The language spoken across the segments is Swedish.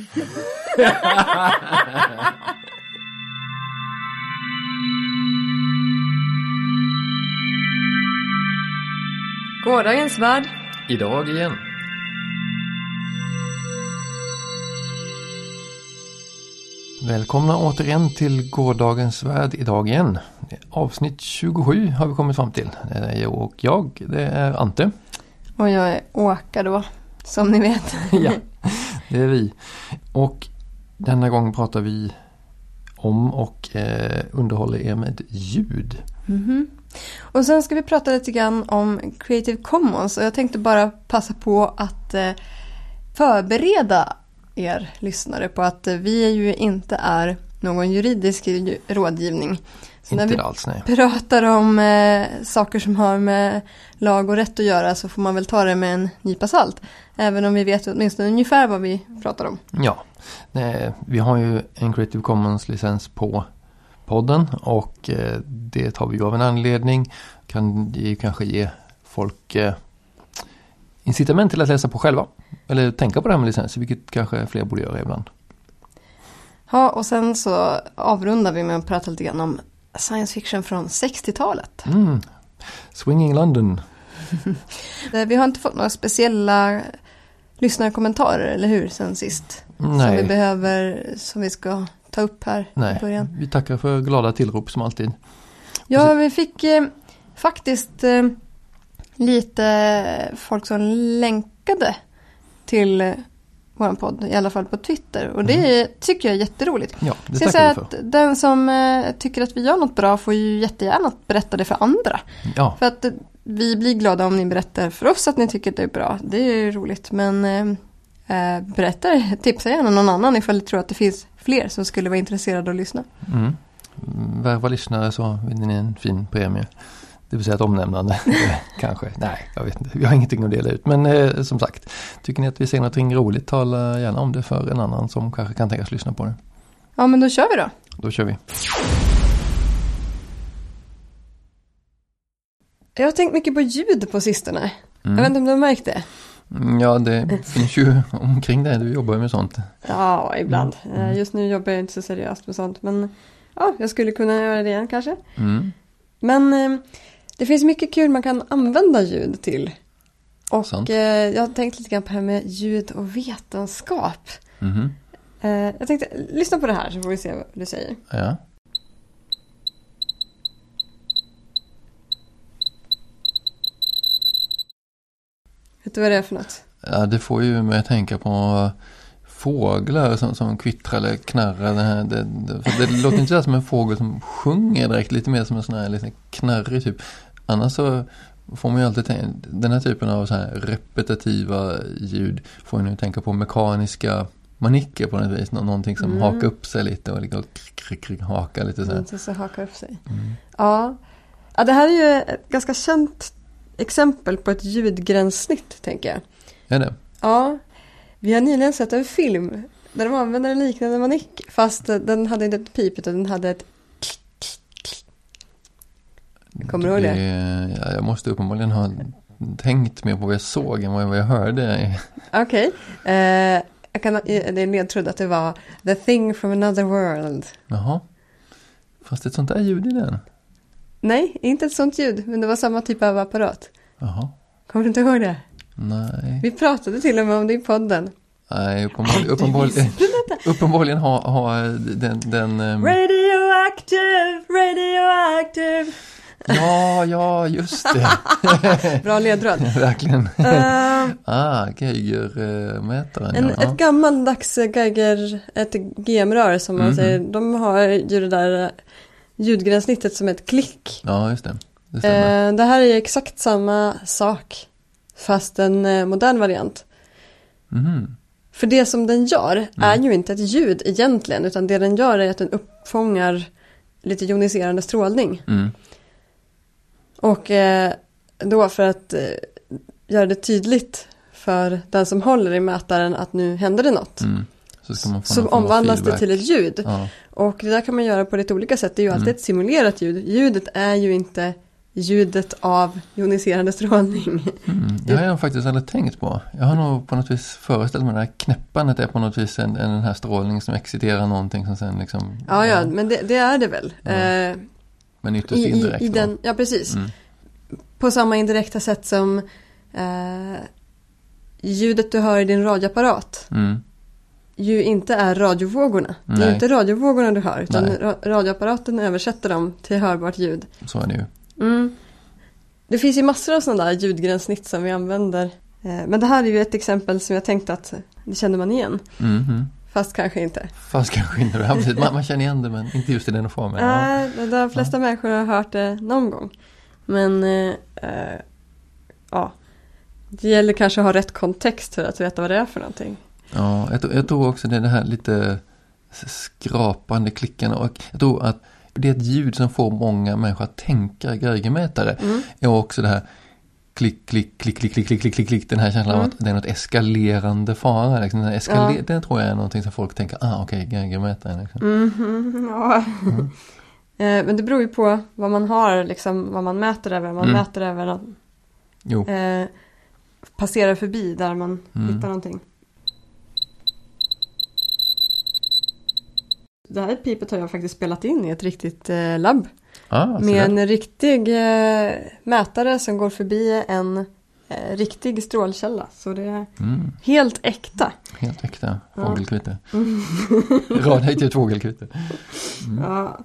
Gårdagens värld. Idag igen. Välkomna återigen till gårdagens värld idag igen. Avsnitt 27 har vi kommit fram till. Det är jag och jag, det är Ante. Och jag är Åka då, som ni vet. ja, det är vi. Och denna gång pratar vi om och eh, underhåller er med ljud. Mhm. Och sen ska vi prata lite grann om Creative Commons och jag tänkte bara passa på att eh, förbereda er lyssnare på att eh, vi ju inte är någon juridisk rådgivning. Så när Inte vi alls nej. pratar om eh, saker som har med lag och rätt att göra så får man väl ta det med en nypa salt. Även om vi vet åtminstone ungefär vad vi pratar om. Ja, eh, vi har ju en Creative Commons licens på podden och eh, det tar vi ju av en anledning. Kan ju kanske ge folk eh, incitament till att läsa på själva. Eller tänka på det här med licenser, vilket kanske fler borde göra ibland. Ja, och sen så avrundar vi med att prata lite grann om science fiction från 60-talet. Mm. Swinging London. Eh, Vi har inte fått några speciella lyssnarkommentarer, eller hur, sen sist? Som vi Nej, behöver, som vi ska ta upp här i nej. början. vi tackar för glada tillrop som alltid. Ja, vi fick eh, faktiskt eh, lite folk som länkade till eh, vår podd, i alla fall på Twitter. Och det tycker jag är jätteroligt. Ja, det Så jag för. att den som eh, tycker att vi gör något bra får ju jättegärna berätta det för andra. Ja, För att eh, vi blir glada om ni berättar för oss att ni tycker att det är bra. Det är ju roligt. Men eh, eh, berätta, tipsa gärna någon annan ifall ni tror att det finns fler som skulle vara intresserade att lyssna. mm. Värva lyssnare så vinner ni en fin premie. Det vill säga ett omnämnande. Kanske. Nej, jag vet inte. Vi har ingenting att dela ut. Men eh, som sagt, tycker ni att vi säger någonting roligt, tala gärna om det för en annan som kanske kan tänkas lyssna på det. Ja, men då kör vi då. Då kör vi. Jag har tänkt mycket på ljud på sistone. Jag vet Mm. inte om du har märkt det? Mm, Ja, det finns ju omkring det. Du jobbar ju med sånt. Ja, ibland. Mm. Eh, Just nu jobbar jag inte så seriöst med sånt. Men ja, jag skulle kunna göra det igen kanske. Mm. Men eh, det finns mycket kul man kan använda ljud till. Och Sant. eh, jag har tänkt lite grann på det här med ljud och vetenskap. Mhm. Eh, jag tänkte, lyssna på det här så får vi se vad du säger. Ja. Vet du vad det är för något? ja, det får ju mig att tänka på fåglar som, som kvittrar eller knarrar. Det, här, det, det, det låter inte så som en fågel som sjunger direkt, lite mer som en sån här lite knarrig typ. Annars så får man ju alltid tänka, den här typen av så här repetitiva ljud får en ju tänka på mekaniska manicker på något vis. Nå- Någonting som Mm. hakar upp sig lite och liksom krick, krick, haka lite så här. Inte så hakar upp sig. Mm. Ja. ja, det här är ju ett ganska känt exempel på ett ljudgränssnitt, tänker jag. Är det? Ja, vi har nyligen sett en film där de använder en liknande manick. Fast den hade inte ett pip utan den hade ett Kommer du ihåg det? Ja, jag måste uppenbarligen ha tänkt mer på vad jag såg än vad jag hörde. Okej. Eh, jag kan, det är nedtrådd att det var The thing from another world. Jaha. Fast ett sånt där ljud i den. Nej, inte ett sånt ljud, men det var samma typ av apparat. Jaha. Kommer du inte ihåg det? Nej. Vi pratade till och med om det i podden. Nej, uppenbarligen, uppenbarligen, uppenbarligen ha, ha den, den ehm, Radioactive, radioactive. Ja, ja, just det. Bra ledtråd. Verkligen. Eh, Ah, Geiger-mätaren. En, ja. ett gammaldags Geiger, ett GM-rör som man Mhm. säger, de har ju det där ljudgränssnittet som ett klick. ja, just det. Det. Eh, det här är exakt samma sak, fast en eh, modern variant. Mhm. För det som den gör är Mm. ju inte ett ljud egentligen, utan det den gör är att den uppfångar lite joniserande strålning. Mm. Och eh, då för att eh, göra det tydligt för den som håller i mätaren att nu händer det något. Mm. Så, Så omvandlas det till ett ljud. Ja. Och det där kan man göra på lite olika sätt. Det är ju alltid Mm. ett simulerat ljud. Ljudet är ju inte ljudet av joniserande strålning. Mm, det har jag faktiskt aldrig tänkt på. Jag har nog på något vis föreställt mig det här knäppandet är på något vis en, en den här strålning som exciterar någonting som sen liksom... Ja, ja, men det, det är det väl. Ja. Eh, Men ytterst i, i, indirekt. i då. den, Ja, precis. Mm. På samma indirekta sätt som eh, ljudet du hör i din radioapparat Mm. ju inte är radiovågorna. Det är Nej. inte radiovågorna du hör utan Nej. ra- radioapparaten översätter dem till hörbart ljud. Så är det ju. Mm. Det finns ju massor av sådana där ljudgränssnitt som vi använder. Eh, Men det här är ju ett exempel som jag tänkte att det känner man igen. Mm, mm. Fast kanske inte. Fast kanske inte. Ja, precis. Man, man känner igen det men inte just i den formen. Ja. Nej, de- flesta människor har hört det någon gång. Men eh, eh, ja, det gäller kanske att ha rätt kontext för att veta vad det är för någonting. Ja, jag, tror- jag tror också det är det här lite skrapande klickarna och jag tror att det är ett ljud som får många människor att tänka geigermätare. Mm. är också det här klick, klick, klick, klick, klick, klick, klick, klick, den här känslan av Mm. att det är något eskalerande fara. Liksom. Den, här eskale- Ja. Den tror jag är någonting som folk tänker, ah okej, geigermätare. Liksom. Mhm, ja. Eh, Men det beror ju på vad man har, liksom, vad man mäter över. Man Mm. mäter över att Jo, eh, passera förbi där man Mm. hittar någonting. Det här pipet har jag faktiskt spelat in i ett riktigt eh, labb. Ah, med en riktig eh, mätare som går förbi en eh, riktig strålkälla. Så det är Mm, helt äkta. helt äkta fågelkvitter. Radioaktivt fågelkvitter. Mm. Ja.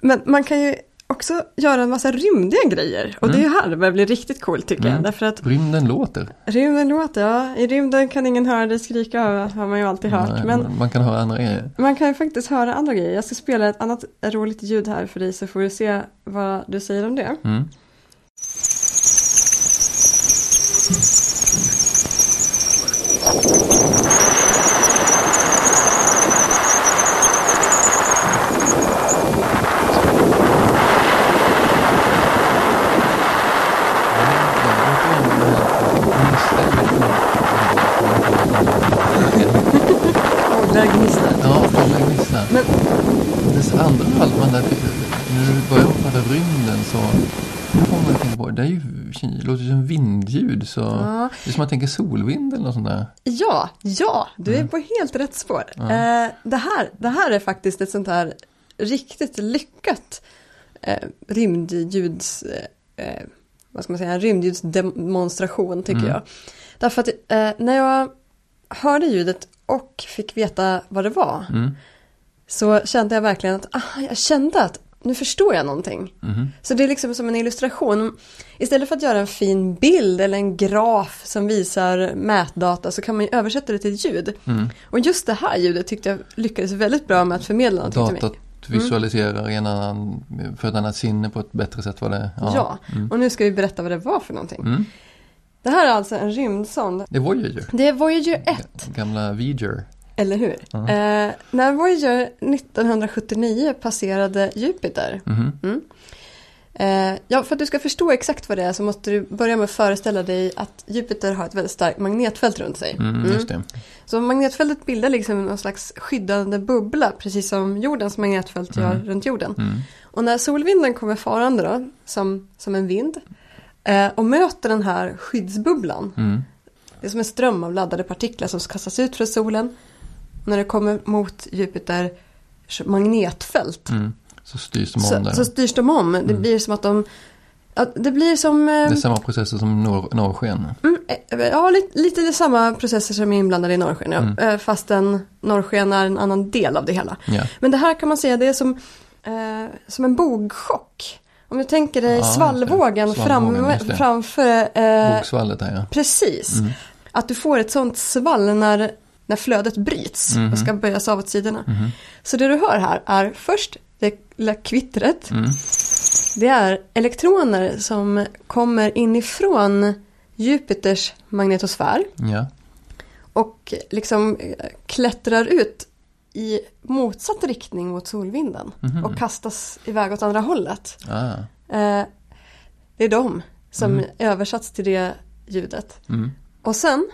Men man kan ju också göra en massa rymdiga grejer. Och det är här det börjar bli riktigt coolt tycker jag. Mm. Därför att Rymden låter. rymden låter, ja. I rymden kan ingen höra dig skrika, har man ju alltid hört. Nej, Men man- Man kan höra andra grejer. man kan ju faktiskt höra andra grejer. Jag ska spela ett annat roligt ljud här för dig så får du se vad du säger om det. Mm. Fåglar gnisslar. Ja, fåglar gnisslar. Men Det andra halvan där, när du börjar prata rymden så nu får man tänka på, det är ju, det låter ju som vindljud så Ja. det är som man tänker solvind eller något sånt där. Ja, ja, du är på helt rätt spår. Mm. Ja. Eh, det, här, det här är faktiskt ett sånt här riktigt lyckat eh, rymdljuds, eh, eh, vad ska man säga, en rymdljudsdemonstration tycker Mm. jag. Därför att eh, när jag hörde ljudet och fick veta vad det var Mm. så kände jag verkligen att, ah, jag kände att nu förstår jag någonting. Mhm. Så det är liksom som en illustration. Istället för att göra en fin bild eller en graf som visar mätdata så kan man ju översätta det till ljud. Mm. Och just det här ljudet tyckte jag lyckades väldigt bra med att förmedla någonting till Datat mig. visualiserar i en annan, för ett annat sinne på ett bättre sätt vad det är. Ja, Mm. och nu ska vi berätta vad det var för någonting. Mm. Det här är alltså en rymdsond. Det var ju Det är Voyager 1, gamla Voyager. Eller hur? Eh, när Voyager 1979 passerade Jupiter Mhm. Eh, ja, för att du ska förstå exakt vad det är så måste du börja med att föreställa dig att Jupiter har ett väldigt starkt magnetfält runt sig. Mm, Mm. just det. Så magnetfältet bildar liksom någon slags skyddande bubbla, precis som jordens magnetfält gör Mm. runt jorden. Mm. Och när solvinden kommer farande då, som, som en vind, eh, och möter den här skyddsbubblan, Mm. det är som en ström av laddade partiklar som kastas ut från solen. När det kommer mot Jupiters magnetfält Mm. Så styrs de om så, där. så styrs de om. Det Mm. blir som att de... Ja, det blir som... eh, Det är samma processer som norr, norrsken. mm, eh, ja, lite, lite samma processer som är inblandade i norrsken. Ja. Mm. Eh, Fastän norrsken är en annan del av det hela. Ja. Men det här kan man säga, det är som, eh, som en bogchock. Om du tänker dig det. svallvågen, Svallvågen, fram, framför... Eh, Bogsvallet där ja. precis. Mm. Att du får ett sånt svall när, när flödet bryts Mhm. och ska böjas av åt sidorna. Mhm. Så det du hör här är först det lilla kvittret. Mm. Det är elektroner som kommer inifrån Jupiters magnetosfär Ja. och liksom eh, klättrar ut i motsatt riktning mot solvinden Mhm. och kastas iväg åt andra hållet. Ah. Eh, Det är de som Mm. översatts till det ljudet. Mm. Och sen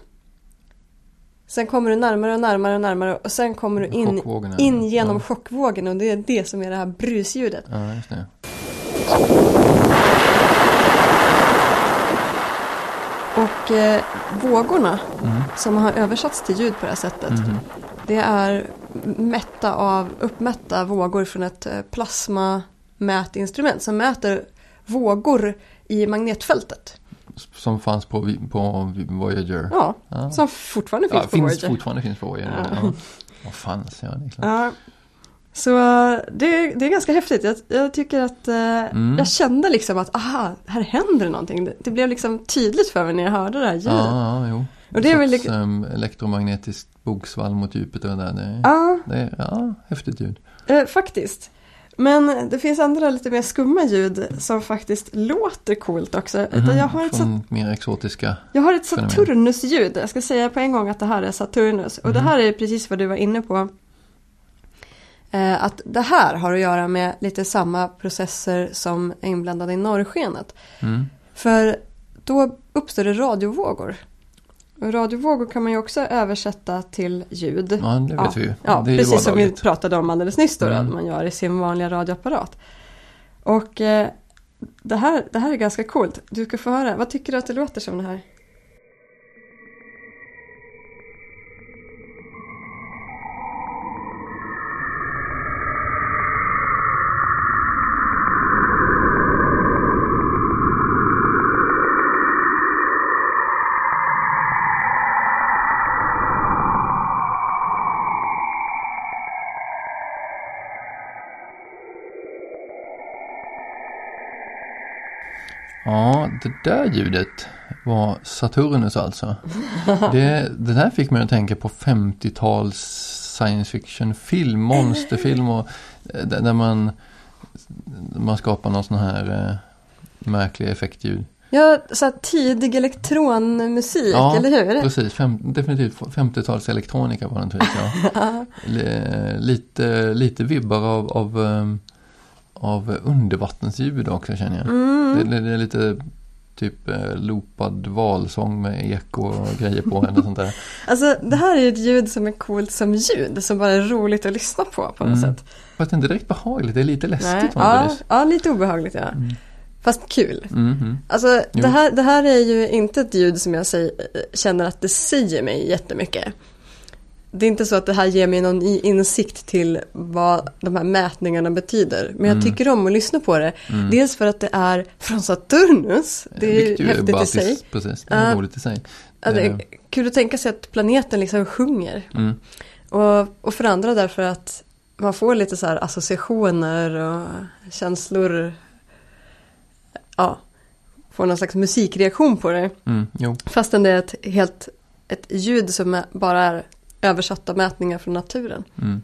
Sen kommer du närmare och närmare och närmare och sen kommer du in, in genom ja. chockvågen och det är det som är det här brusljudet. Ja, just det. Och eh, vågorna mm. som har översatts till ljud på det här sättet. Mm. Det är mätta av, uppmätta vågor från ett eh, plasmamätinstrument som mäter vågor i magnetfältet. Som fanns på, på Voyager. Ja, Ja. som fortfarande finns Ja, på finns, Voyager. fortfarande finns på Voyager. Ja. Ja. Vad fanns, ja det är klart. Ja. Så eh, det, det är ganska häftigt. Jag, jag tycker att eh, Mm. jag kände liksom att aha, här händer någonting. Det, det blev liksom tydligt för mig när jag hörde det här ljudet. Ja, ja, jo. Och det är väl sorts, lik- ehm, elektromagnetiskt bogsvall mot Jupiter där. Det Ja, det är ja, häftigt ljud. eh, faktiskt. Men det finns andra lite mer skumma ljud som faktiskt låter coolt också. Mhm, jag, har ett Från mer exotiska. jag har ett. Saturnus-ljud. Jag ska säga på en gång att det här är Saturnus. Och det Mhm. här är precis vad du var inne på. Eh, att det här har att göra med lite samma processer som är inblandade i norrskenet. Mm. För då uppstår det radiovågor. Och radiovågor kan man ju också översätta till ljud. Ja, det vet Ja. vi ju. Ja, ju precis som vi pratade om alldeles nyss då, Mm. att man gör i sin vanliga radioapparat. Och eh, det, här, det här är ganska coolt. Du ska få höra. Vad tycker du att det låter som det här? Det där ljudet var Saturnus alltså. Det, det där fick mig att tänka på 50-tals science fiction film, monsterfilm och eh, där man, man skapar någon sån här eh, märklig effektljud. Ja, så här tidig elektronmusik, Ja, eller hur? Precis, fem, definitivt 50-tals elektronika var den tror jag. Ja. Li- lite, lite vibbar av, av, ehm, av undervattensljud också känner jag. Mm. Det, det, det är lite typ eh, loopad valsång med eko och grejer på eller sånt där. Alltså det här är ett ljud som är coolt som ljud, som bara är roligt att lyssna på på något Mm. sätt. Fast inte direkt behagligt, det är lite läskigt Nej. Ja, ja, lite obehagligt ja. Mm. Fast kul. Mm, mm. Alltså det här, det här är ju inte ett ljud som jag säger, känner att det säger mig jättemycket. Det är inte så att det här ger mig någon i- insikt till vad de här mätningarna betyder. Men jag Mm. tycker om att lyssna på det. Mm. Dels för att det är från Saturnus. Det är Vilket ju häftigt i baltiskt, sig. Precis, det är Ja. roligt i sig. Det Eh, är kul att tänka sig att planeten liksom sjunger. Mm. Och, och för andra därför att man får lite så här associationer och känslor. Ja, får någon slags musikreaktion på det. Mm. Jo, Fastän det är ett helt ett ljud som bara är översatta mätningar från naturen. mm.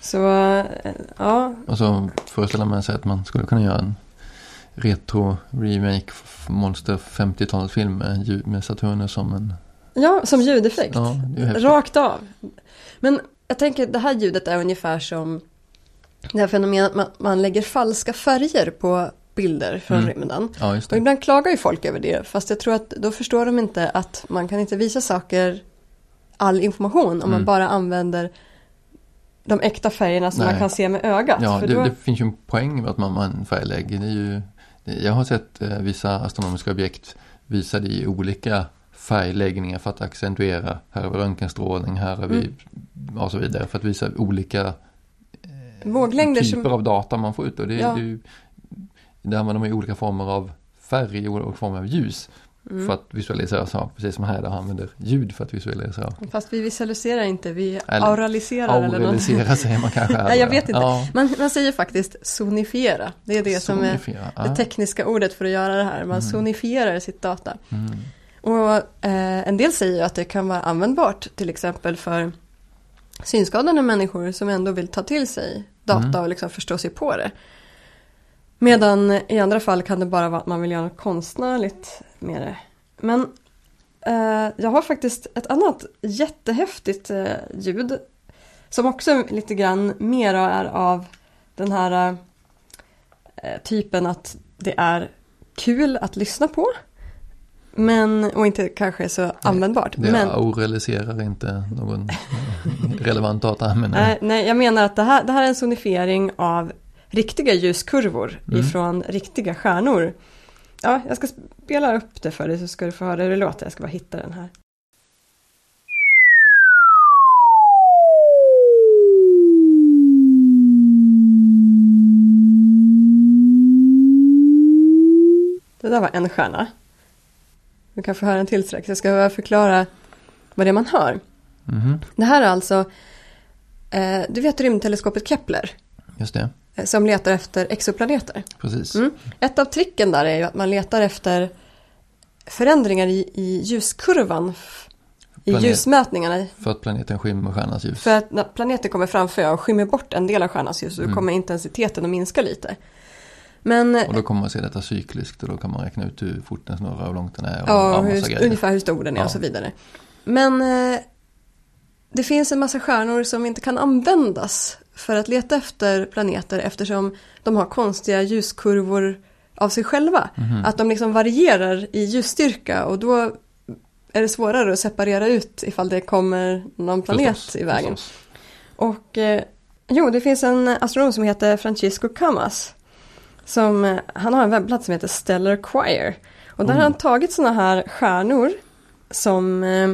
Så eh, ja, Och så föreställer man sig att man skulle kunna göra en retro-remake f- monster 50-talsfilm med, med Saturnus som en... ja som ljudeffekt. Ja. Rakt av. Men jag tänker det här ljudet är ungefär som det här fenomenet att man, man lägger falska färger på bilder från Mm. rymden. Ja, just Och ibland klagar ju folk över det, fast jag tror att då förstår de inte att man kan inte visa saker, all information, om man Mm. bara använder de äkta färgerna som Nej. man kan se med ögat. Ja, det, då, det finns ju en poäng med att man, man färglägger. Det är ju, jag har sett eh, vissa astronomiska objekt visade i olika färgläggningar för att accentuera. Här har vi röntgenstrålning, här har vi Mm. och så vidare. För att visa olika Våglängder typer som... av data man får ut. Och det, Ja. det, är ju- där använder man ju olika former av färg och olika former av ljus. Mm. För att visualisera saker. Precis som han använder ljud för att visualisera. Fast vi visualiserar inte, vi Eller auraliserar eller något. Auralisera säger man kanske. Nej, jag vet inte. Ja, Man, man säger faktiskt sonifiera. Det är det som är Sonifiera. det Ja. tekniska ordet för att göra det här. Man Mm. sonifierar sitt data. Mm. Och eh, en del säger att det kan vara användbart till exempel för synskadade människor som ändå vill ta till sig data Mm. och liksom förstå sig på det. Medan i andra fall kan det bara vara att man vill göra något konstnärligt med det. Men eh, jag har faktiskt ett annat jättehäftigt eh, ljud som också lite grann mer är av den här eh, typen att det är kul att lyssna på. Men, och inte kanske så användbart. Det men, auraliserar inte någon relevant data. Men, nej, nej, jag menar att det här, det här är en sonifiering av riktiga ljuskurvor Mm. ifrån riktiga stjärnor. ja, jag ska spela upp det för dig så ska du få höra hur det låter. Jag ska bara hitta den här. Det där var en stjärna. Du kan få höra en till strax. Jag ska bara förklara vad det är man hör. Mhm, Det här är alltså, eh, du vet rymdteleskopet Kepler Just det, som letar efter exoplaneter. precis. Mm. Ett av tricken där är ju att man letar efter förändringar i, i ljuskurvan i Planet- ljusmätningarna. För att planeten skymmer stjärnans ljus. För att när planeten kommer framför och skymmer bort en del av stjärnans ljus så Mm. kommer intensiteten att minska lite. Men Och då kommer man se detta cykliskt och då kan man räkna ut hur fort den snurrar och hur långt den är och ja, hur, ungefär hur stor den är Ja. och så vidare. Men eh, det finns en massa stjärnor som inte kan användas för att leta efter planeter eftersom de har konstiga ljuskurvor av sig själva. Mhm. Att de liksom varierar i ljusstyrka och då är det svårare att separera ut ifall det kommer någon planet Förstås, i vägen. förstås. Och eh, jo, det finns en astronom som heter Francisco Camas. Som, eh, han har en webbplats som heter Stellar Choir. Och där Mm. har han tagit sådana här stjärnor som, eh,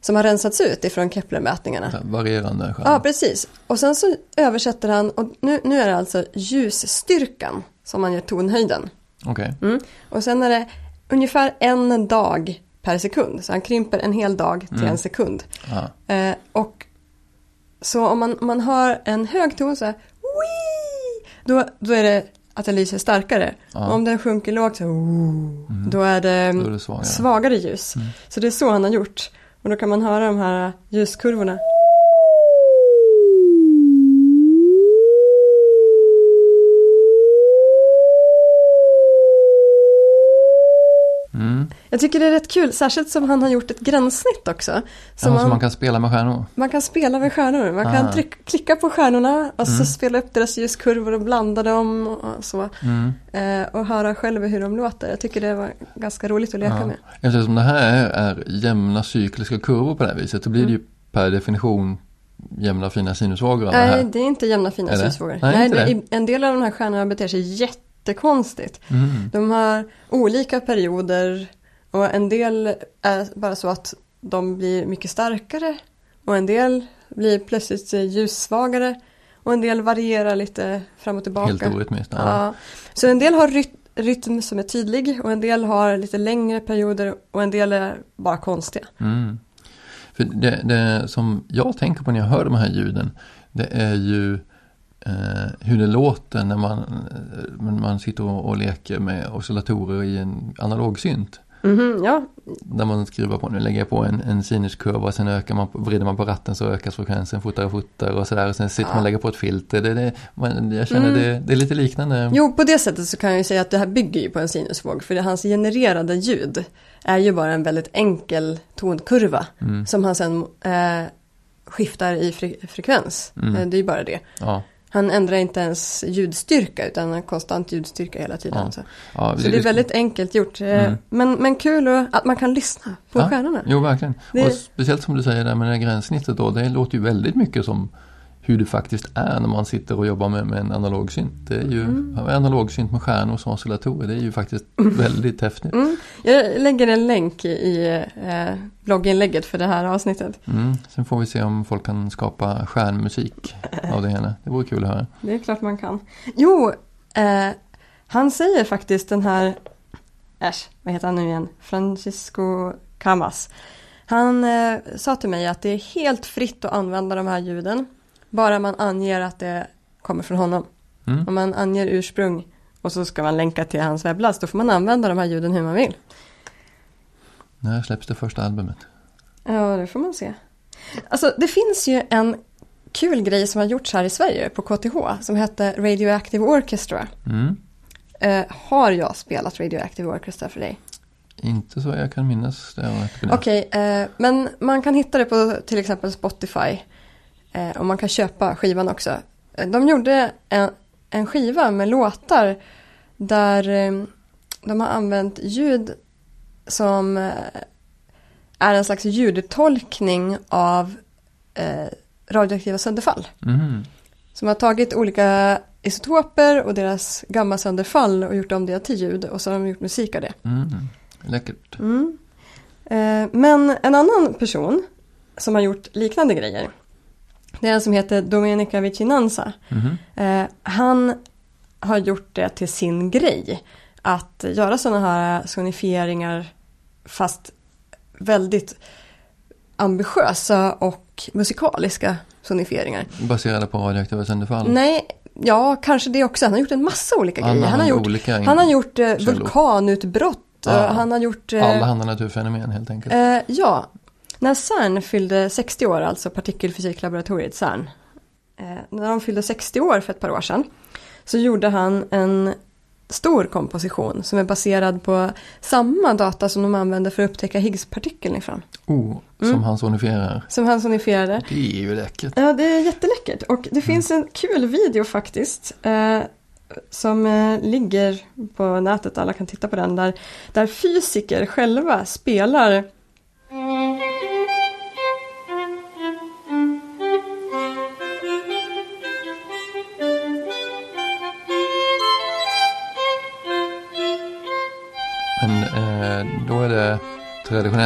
som har rensats ut ifrån Kepler-mätningarna. Varierande stjärnor. Ja, precis. Och sen så översätter han, och nu, nu är det alltså ljusstyrkan som man ger tonhöjden. Okej, Mm. Och sen är det ungefär en dag per sekund. Så han krymper en hel dag till Mm. en sekund. ja. Eh, och så om man, man har en hög ton så här, Wii! då, då är det att den lyser starkare. Och om den sjunker lågt så här, Mm. då är det, Då är det svagare. svagare ljus. Mm. Så det är så han har gjort. Och då kan man höra de här ljuskurvorna. Jag tycker det är rätt kul, särskilt som han har gjort ett gränssnitt också. Ja, Så så man, man kan spela med stjärnor. man kan spela med stjärnor. Man kan Ah. tryck, klicka på stjärnorna och så Mm. spela upp deras ljuskurvor och blanda dem och så. Mm. Eh, och höra själv hur de låter. Jag tycker det var ganska roligt att leka Ja. med. Eftersom det här är, jämna cykliska kurvor på det här viset så blir det ju per definition jämna fina sinusvågor Mm. Nej, det är inte jämna fina ljusvågor. Nej, Nej, det, en del av de här stjärnorna beter sig jättekonstigt. Mm. De har olika perioder och en del är bara så att de blir mycket starkare och en del blir plötsligt ljussvagare och en del varierar lite fram och tillbaka. Helt orytmiskt. Ja. Ja. Så en del har ryt- rytm som är tydlig och en del har lite längre perioder och en del är bara konstiga. Mm. För det, det som jag tänker på när jag hör de här ljuden det är ju eh, hur det låter när man, eh, när man sitter och, och leker med oscillatorer i en analog synt. Mhm, ja, Där man skruvar på, nu lägger jag på en, en sinuskurva och sen ökar man, vrider man på ratten så ökas frekvensen fortare och fortare och sådär. Och sen sitter Ja. man och lägger på ett filter. Det, det, man, jag känner Mm. det, det är lite liknande. Jo, på det sättet så kan jag ju säga att det här bygger ju på en sinusvåg. För det, hans genererade ljud är ju bara en väldigt enkel tonkurva. Mm. Som han sen eh, skiftar i fre- frekvens. Mm. Eh, det är ju bara det. Ja, Han ändrar inte ens ljudstyrka utan en konstant ljudstyrka hela tiden. Ja. Så, ja, så det är väldigt enkelt gjort. Eh, Mm. Men, men kul att, att man kan lyssna på Ja. stjärnorna. Jo, verkligen. Det- Och speciellt som du säger där med det här gränssnittet då. Det låter ju väldigt mycket som hur det faktiskt är när man sitter och jobbar med, med en analog synt. Det är ju Mm. analog synt med stjärnor som oscillatorer. Det är ju faktiskt väldigt häftigt. Mm. Jag lägger en länk i, i eh, blogginlägget för det här avsnittet. Mm. Sen får vi se om folk kan skapa stjärnmusik av det hela. Det vore kul att höra. Det är klart man kan. Jo, eh, han säger faktiskt den här, äsch, vad heter han nu igen? Francisco Camas. Han eh, sa till mig att det är helt fritt att använda de här ljuden. Bara man anger att det kommer från honom. Mm. Om man anger ursprung och så ska man länka till hans webbplats. Då får man använda de här ljuden hur man vill. När släpps det första albumet? Ja, det får man se. Alltså, det finns ju en kul grej som har gjorts här i Sverige på KTH som heter Radioactive Orchestra. Mm. Eh, har jag spelat Radioactive Orchestra för dig? Inte så jag kan minnas det. Okej, eh, men man kan hitta det på till exempel Spotify. Eh, och man kan köpa skivan också. Eh, De gjorde en, en skiva med låtar där eh, de har använt ljud som är en slags ljudtolkning av eh, radioaktiva sönderfall. Mhm. Som har tagit olika isotoper och deras gammasönderfall och gjort om det till ljud och så har de gjort musik av det. Mm. Läckert. Mm. Eh, men en annan person som har gjort liknande grejer. Det är en som heter Domenica Vicinanza. Mhm. Eh, han har gjort det till sin grej. Att göra sådana här sonifieringar fast väldigt ambitiösa och musikaliska sonifieringar. Baserade på radioaktiva sönderfall. Nej, ja kanske det också. Han har gjort en massa olika Han grejer. Han har gjort, olika han har gjort eh, vulkanutbrott. Eh, Han har gjort... eh, Alla andra naturfenomen helt enkelt. Eh, ja, när CERN fyllde 60 år, alltså partikelfysiklaboratoriet CERN. Eh, när de fyllde 60 år för ett par år sedan. Så gjorde han en stor komposition som är baserad på samma data som de använde för att upptäcka Higgspartikeln ifrån. Oh, som Mm. han sonifierar. Som han sonifierade. Det är ju läckert. Ja, det är jätteläckert. Och det finns en kul video faktiskt. Eh, som eh, ligger på nätet, alla kan titta på den. Där, där fysiker själva spelar Men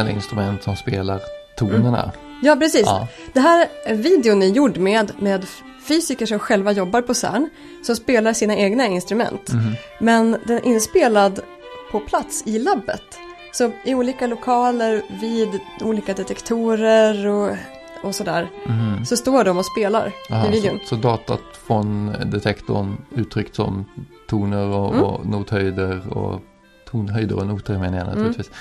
traditionella instrument som spelar tonerna. Ja, precis. Ja. Det här videon är gjord med, med fysiker som själva jobbar på CERN. Som spelar sina egna instrument. Mhm. Men den är inspelad på plats i labbet. Så i olika lokaler vid olika detektorer och, och sådär. Mhm. Så står de och spelar Aha, i videon. så, så datat från detektorn uttryckt som toner och, Mm. och nothöjder och tonhöjder och noter menar jag Mm. naturligtvis.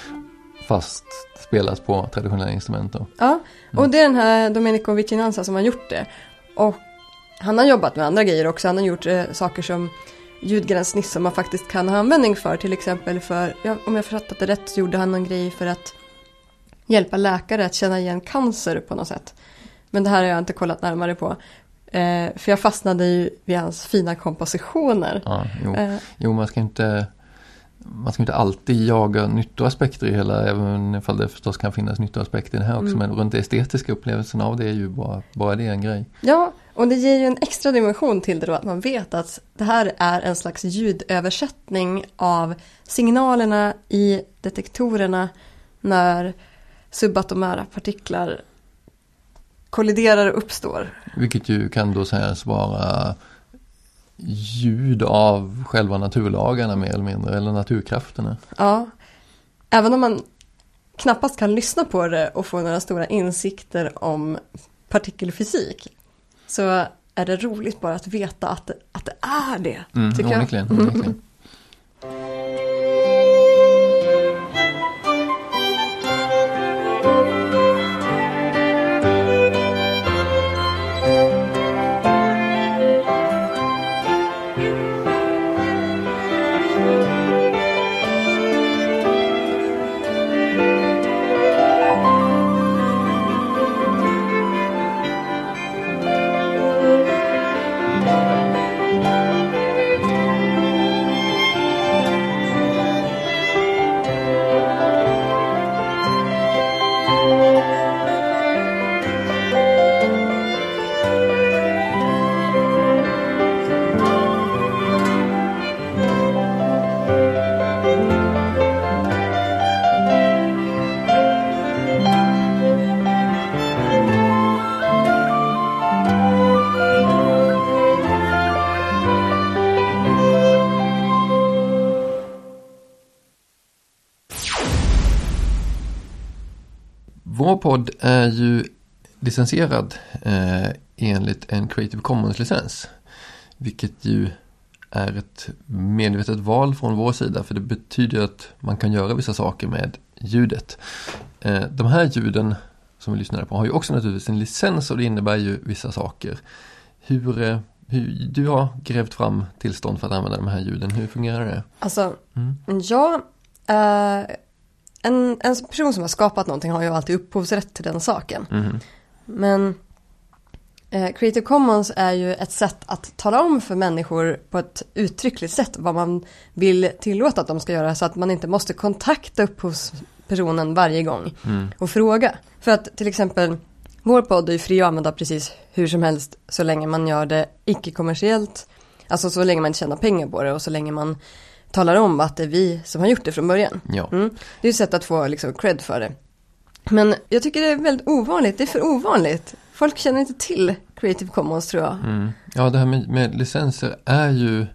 Fast spelas på traditionella instrument då. Ja, och Mm. det är den här Domenico Vicinanza som har gjort det. Och han har jobbat med andra grejer också. Han har gjort eh, saker som ljudgränssnitt som man faktiskt kan ha användning för. Till exempel för, ja, om jag förstått det rätt, så gjorde han en grej för att hjälpa läkare att känna igen cancer på något sätt. Men det här har jag inte kollat närmare på. Eh, för jag fastnade ju vid hans fina kompositioner. Ja, jo. Eh, jo, man ska inte man ska inte alltid jaga nyttoaspekter i hela, även ifall det förstås kan finnas nyttoaspekter i det här också. Mm. Men runt estetiska upplevelsen av det är ju bara, bara det en grej. Ja, och det ger ju en extra dimension till det då att man vet att det här är en slags ljudöversättning av signalerna i detektorerna när subatomära partiklar kolliderar och uppstår. Vilket ju kan då sägas vara ljud av själva naturlagarna mer eller mindre, eller naturkrafterna. Ja, även om man knappast kan lyssna på det och få några stora insikter om partikelfysik så är det roligt bara att veta att att det är det. Mm, tycker jag. onekligen, podd är ju licensierad eh, enligt en Creative Commons-licens. Vilket ju är ett medvetet val från vår sida för det betyder att man kan göra vissa saker med ljudet. Eh, de här ljuden som vi lyssnade på har ju också naturligtvis en licens och det innebär ju vissa saker. Hur, eh, hur du har grävt fram tillstånd för att använda de här ljuden, hur fungerar det? Alltså, Mm. ja, eh, en, en person som har skapat någonting har ju alltid upphovsrätt till den saken. Mhm. Men eh, Creative Commons är ju ett sätt att tala om för människor på ett uttryckligt sätt vad man vill tillåta att de ska göra så att man inte måste kontakta upphovspersonen varje gång Mm. och fråga. För att till exempel vår podd är ju fri att använda precis hur som helst så länge man gör det icke-kommersiellt. Alltså så länge man inte tjänar pengar på det och så länge man talar om att det är vi som har gjort det från början. Ja. Mm. Det är ett sätt att få liksom cred för det. Men jag tycker det är väldigt ovanligt, det är för ovanligt. Folk känner inte till Creative Commons tror jag. Mm. Ja, det här med, med licenser är ju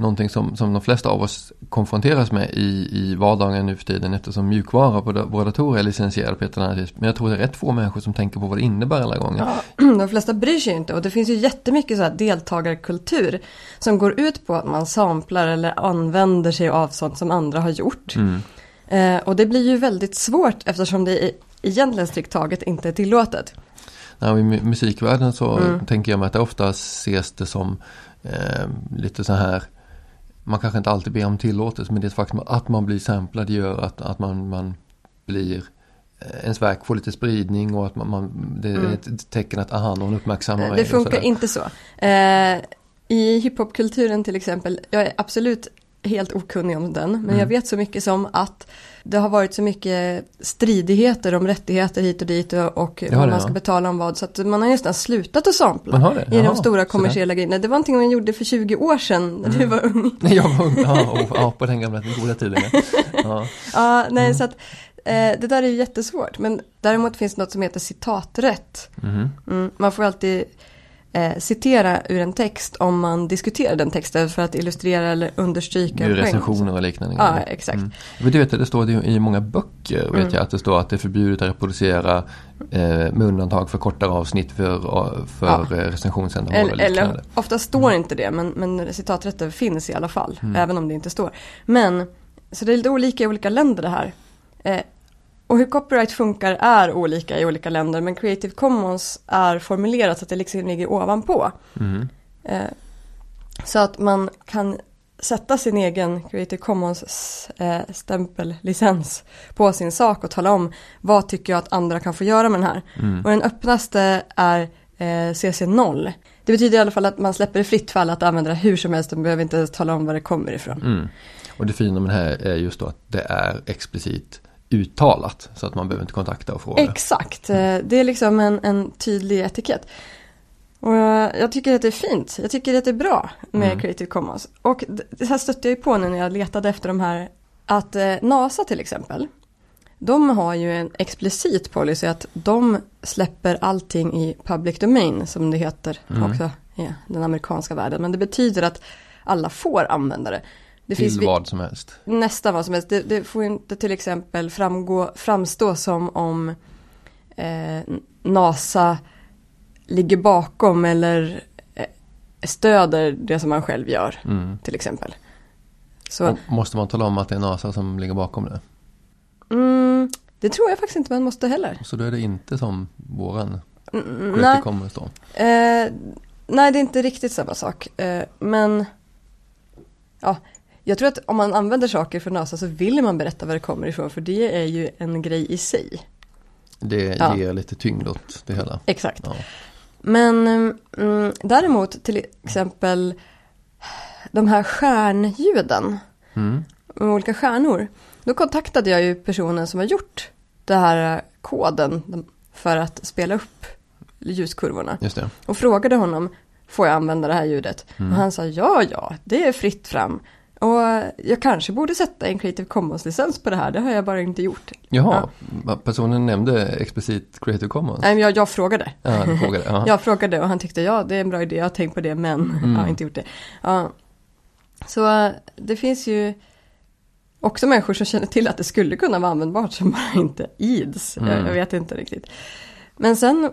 någonting som, som de flesta av oss konfronteras med i, i vardagen nu för tiden eftersom mjukvara på våra datorer är licensierad på ett eller annat vis. Men jag tror det är rätt få människor som tänker på vad det innebär alla gånger. Ja, de flesta bryr sig inte och det finns ju jättemycket så här deltagarkultur som går ut på att man samplar eller använder sig av sånt som andra har gjort. Mm. Eh, och det blir ju väldigt svårt eftersom det egentligen strikt taget inte är tillåtet. Ja, I mu- musikvärlden så Mm. tänker jag mig att det ofta ses det som eh, lite så här man kanske inte alltid ber om tillåtelse men det är faktum att man blir samplad gör att, att man, man blir eh, ens verk får lite spridning och att man, man det är Mm. ett tecken att aha, någon uppmärksammar Eh, mig Det och funkar inte så. Eh, I hiphopkulturen till exempel, jag är absolut helt okunnig om den, men Mm. jag vet så mycket som att det har varit så mycket stridigheter om rättigheter hit och dit och, vad man ska ja. betala om vad, så att man har nästan slutat att sampla. Det? I de stora kommersiella grejerna. Det var någonting man gjorde för 20 år sedan när du Mm. var ung. Jag var ung, ja, och, ja, på den gamla goda tiden. Ja. Ja. Nej, Mm. så att eh, det där är ju jättesvårt. Men däremot finns det något som heter citaträtt. Mhm. Mm, man får alltid eh, citera ur en text om man diskuterar den texten för att illustrera eller understryka poäng. recensioner och liknande. Ja, grejer. exakt. Mm. Men du vet, det står i många böcker vet Mm. jag att det står att det är förbjudet att reproducera eh, med undantag för kortare avsnitt för, för Ja. eh, recensionsändamål Eller, eller ofta står inte det, men, men citaträtten finns i alla fall, Mm. även om det inte står. Men, så det är lite olika i olika länder det här. Eh, och hur copyright funkar är olika i olika länder, men Creative Commons är formulerat så att det liksom ligger ovanpå. Mm. Eh, så att man kan sätta sin egen Creative Commons eh, stämpellicens på sin sak och tala om vad tycker jag att andra kan få göra med den här. Mm. Och den öppnaste är eh, CC0. Det betyder i alla fall att man släpper det fritt för alla att använda det hur som helst. De behöver inte ens tala om var det kommer ifrån. Mm. Och det fina med det här är just då att det är explicit uttalat så att man behöver inte kontakta och fråga. Exakt, eh, det är liksom en, en tydlig etikett. Och jag, tycker att det är fint, jag tycker att det är bra med Mm. Creative Commons. Och det, det här stötte jag ju på nu när jag letade efter de här, att eh, NASA till exempel, de har ju en explicit policy att de släpper allting i public domain som det heter Mm. också i den amerikanska världen. Men det betyder att alla får använda det. Det Till vi- vad som helst. nästan vad som helst. Det, det får inte till exempel framgå, framstå som om eh, NASA ligger bakom eller eh, stöder det som man själv gör Mm. till exempel. Så, måste man tala om att det är NASA som ligger bakom det? mm, det tror jag faktiskt inte man måste heller. Så då är det inte som våran Mm, Creative nej, Commons då? eh, nej, det är inte riktigt samma sak. Eh, men ja, jag tror att om man använder saker från NASA så vill man berätta var det kommer ifrån för det är ju en grej i sig. Det Ja. ger lite tyngd åt det hela. Exakt. Ja. Men mm, däremot till exempel de här stjärnljuden Mm. med olika stjärnor. Då kontaktade jag ju personen som har gjort det här koden för att spela upp ljuskurvorna. Och frågade honom, får jag använda det här ljudet? Mm. Och han sa, ja, ja, det är fritt fram. Och jag kanske borde sätta en Creative Commons-licens på det här, det har jag bara inte gjort. Jaha, personen nämnde explicit Creative Commons? Nej, jag, jag frågade. Ja, frågade. Ja. Jag frågade och han tyckte ja det är en bra idé, jag har tänkt på det men Mm. jag har inte gjort det. Ja. Så det finns ju också människor som känner till att det skulle kunna vara användbart som bara inte ids. Jag, Mm. jag vet inte riktigt. Men sen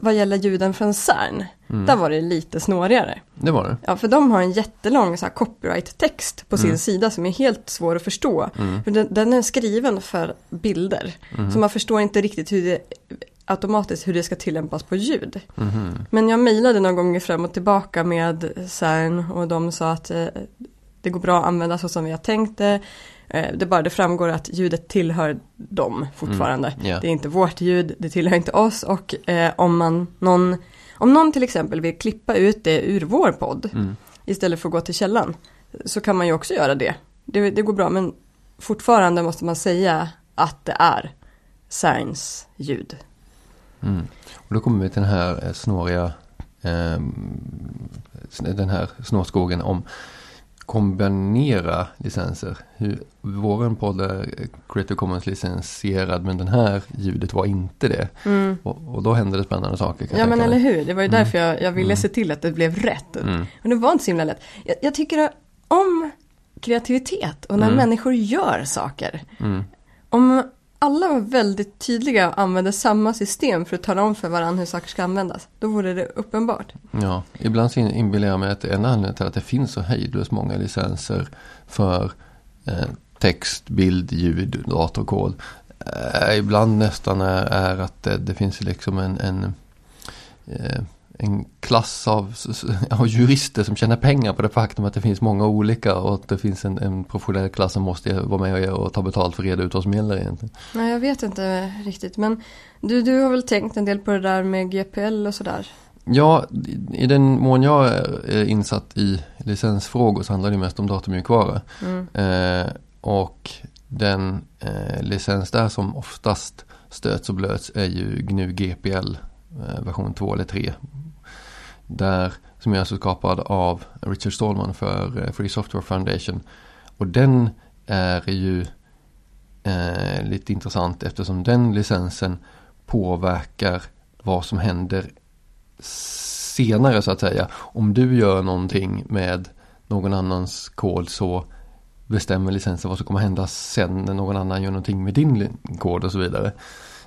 vad gäller ljuden från CERN, Mm. där var det lite snårigare. Det var det. Ja, för de har en jättelång så copyright-text på sin Mm. sida som är helt svår att förstå. Mm. För den, den är skriven för bilder, Mhm. så man förstår inte riktigt hur det automatiskt hur det ska tillämpas på ljud. Mhm. Men jag mejlade någon gång fram och tillbaka med CERN och de sa att eh, det går bra att använda så som vi har tänkt det. Eh, det bara det framgår att ljudet tillhör dem fortfarande. Mm, ja. Det är inte vårt ljud, det tillhör inte oss och eh, om man någon om någon till exempel vill klippa ut det ur vår podd Mm. istället för att gå till källan så kan man ju också göra det. Det, det går bra men fortfarande måste man säga att det är CERNs ljud. Mm. Och då kommer vi till den här eh, snåriga ehm, den här snårskogen om kombinera licenser. Hur, våran podd är Creative Commons licensierad men den här ljudet var inte det. Mm. Och, och då hände det spännande saker. Ja men eller hur, det var ju Mm. därför jag, jag ville Mm. se till att det blev rätt. Mm. Och det var inte så himla lätt. Jag, jag tycker att om kreativitet och när Mm. människor gör saker. Mm. Om alla var väldigt tydliga och använde samma system för att tala om för varandra hur saker ska användas. Då vore det uppenbart. Ja, ibland så inbillar jag mig att en anledning till att det finns så hejdlöst många licenser för eh, text, bild, ljud, datorkod. Eh, ibland nästan är, är att det, det finns liksom en, en, eh, en klass av, av jurister som tjänar pengar på det faktum att det finns många olika och att det finns en, en professionell klass som måste vara med och, och ta betalt för att reda ut vad som gäller egentligen. Nej, jag vet inte riktigt. Men du, du har väl tänkt en del på det där med GPL och sådär? Ja, i- den mån jag är är insatt i licensfrågor så handlar det mest om datormjukvara. Mm. Eh, och den eh, licens där som oftast stöts och blöts är ju GNU GPL eh, version 2 eller 3. Där, som är alltså skapad av Richard Stallman för eh, Free Software Foundation. Och den är ju eh, lite intressant eftersom den licensen påverkar vad som händer senare så att säga. Om du gör någonting med någon annans kod så bestämmer licensen vad som kommer hända sen när någon annan gör någonting med din kod och så vidare.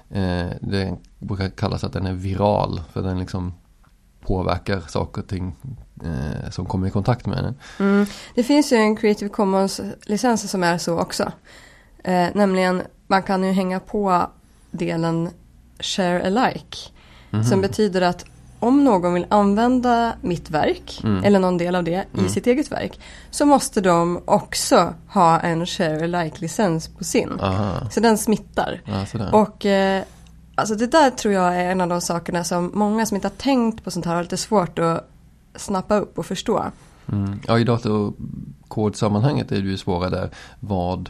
Eh, det brukar kallas att den är viral för den liksom påverkar saker och ting eh, som kommer i kontakt med den. Mm. Det finns ju en Creative Commons-licens som är så också. Eh, nämligen, man kan ju hänga på delen Share alike. Mhm. Som betyder att om någon vill använda mitt verk Mm. eller någon del av det Mm. i sitt eget verk så måste de också ha en Share alike-licens på sin. Aha, Så den smittar. ja. Och eh, alltså det där tror jag är en av de sakerna som många som inte har tänkt på sånt här har lite svårt att snappa upp och förstå. Mm. Ja, i datorkodsammanhanget är det ju svåra där. Vad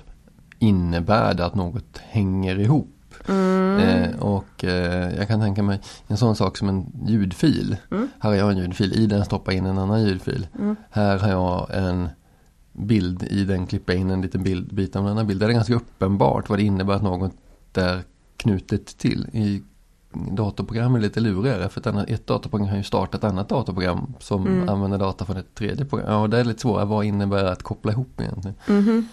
innebär det att något hänger ihop? Mm. Eh, och eh, jag kan tänka mig en sån sak som en ljudfil. Mm. Här har jag en ljudfil, i den stoppar jag in en annan ljudfil. Mm. Här har jag en bild, i den klipper jag in en liten bild, bit av en annan bild. Där är det ganska uppenbart vad det innebär att något är knutet till. I datorprogram är lite lurigare för ett, datorprogram kan ju starta ett annat datorprogram som Mm. använder data från ett tredje program. Ja, det är lite svårare. Vad innebär det att koppla ihop egentligen? Mhm.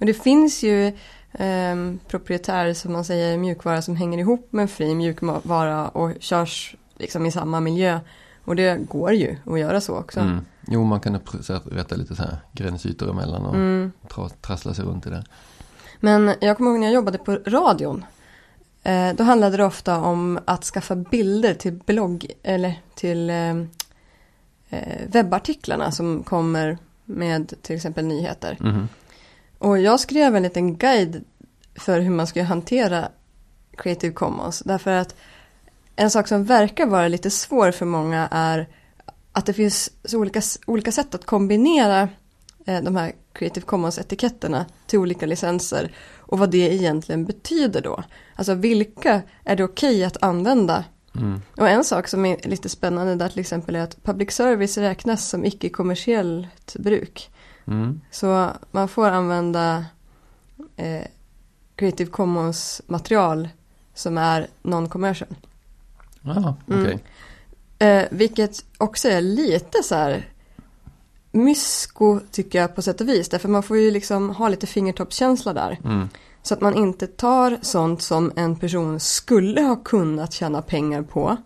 Och det finns ju um, proprietär som man säger mjukvara som hänger ihop med fri mjukvara och körs liksom i samma miljö. Och det går ju att göra så också. Mm. Jo, man kan rätta lite så här gränsytor emellan och Mm. tra, trassla sig runt i det. Men jag kommer ihåg när jag jobbade på radion. Eh, då handlade det ofta om att skaffa bilder till blogg eller till eh, eh, webbartiklarna som kommer med till exempel nyheter. Mhm. Och jag skrev en liten guide för hur man ska hantera Creative Commons. Därför att en sak som verkar vara lite svår för många är att det finns så olika, olika sätt att kombinera de här Creative Commons-etiketterna till olika licenser och vad det egentligen betyder då. Alltså vilka är det okej att använda? Mm. Och en sak som är lite spännande där till exempel är att public service räknas som icke-kommersiellt bruk. Mm. Så man får använda eh, Creative Commons material som är non-commercial. Ja, okej. Mm. Eh, vilket också är lite så här mysko tycker jag på sätt och vis. Därför man får ju liksom ha lite fingertoppskänsla där. Mm. Så att man inte tar sånt som en person skulle ha kunnat tjäna pengar på.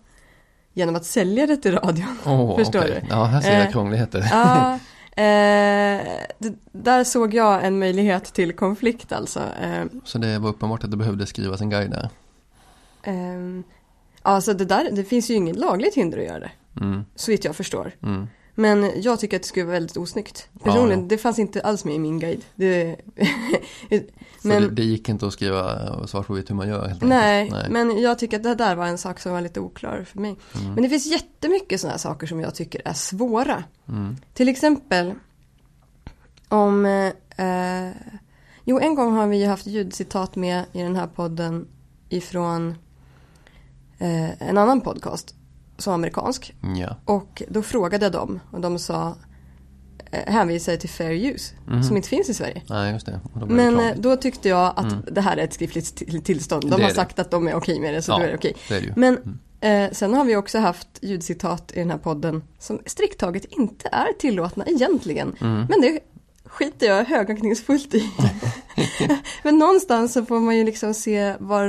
Genom att sälja det till radion. Åh, Förstår okej. du? Ja, här ser jag Eh, krångligheter. Ja, eh, det, där såg jag en möjlighet till konflikt alltså. Eh, Så det var uppenbart att det behövde skrivas en guide där. eh, alltså det där, det finns ju inget lagligt hinder att göra det. Mm. Så vitt jag förstår. Mm. Men jag tycker att det skulle vara väldigt osnyggt. Personligen, Ja. det fanns inte alls med i min guide. Det, Men- det, det gick inte att skriva eh, svart på vitt hur man gör helt nej, enkelt. men jag tycker att det där var en sak som var lite oklar för mig. Mm. Men det finns jättemycket sådana saker som jag tycker är svåra. Mm. Till exempel om, eh, eh, jo en gång har vi ju haft ljudcitat med i den här podden ifrån eh, en annan podcast så amerikansk. Ja. Och då frågade jag dem och de sa eh, hänvisade till fair use som inte finns i Sverige. Nej, just det. Då det Men eh, då tyckte jag att det här är ett skriftligt till- tillstånd. De Det har det. sagt att de är okej med det så Ja, då är det okej. det är det. Men eh, sen har vi också haft ljudcitat i den här podden som strikt taget inte är tillåtna egentligen. Mm. Men det skiter jag högaktningsfullt i. Men någonstans så får man ju liksom se var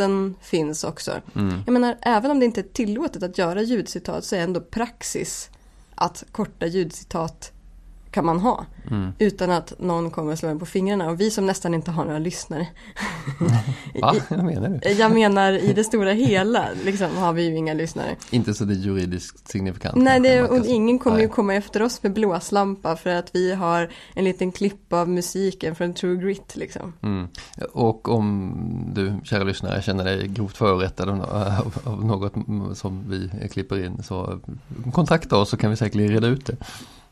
rimligheten finns också. Mm. Jag menar, även om det inte är tillåtet att göra ljudcitat så är ändå praxis att korta ljudcitat kan man ha. Mm. Utan att någon kommer att slå en på fingrarna. Och vi som nästan inte har några lyssnare. Va? Vad menar du? Jag menar i det stora hela liksom, har vi ju inga lyssnare. Inte så det är juridiskt signifikant. Nej, det, kan och ingen kommer ju komma efter oss med blåslampa för att vi har en liten klipp av musiken från True Grit liksom. Mm. Och om du, kära lyssnare, känner dig grovt förorättad av något som vi klipper in så kontakta oss så kan vi säkert reda ut det.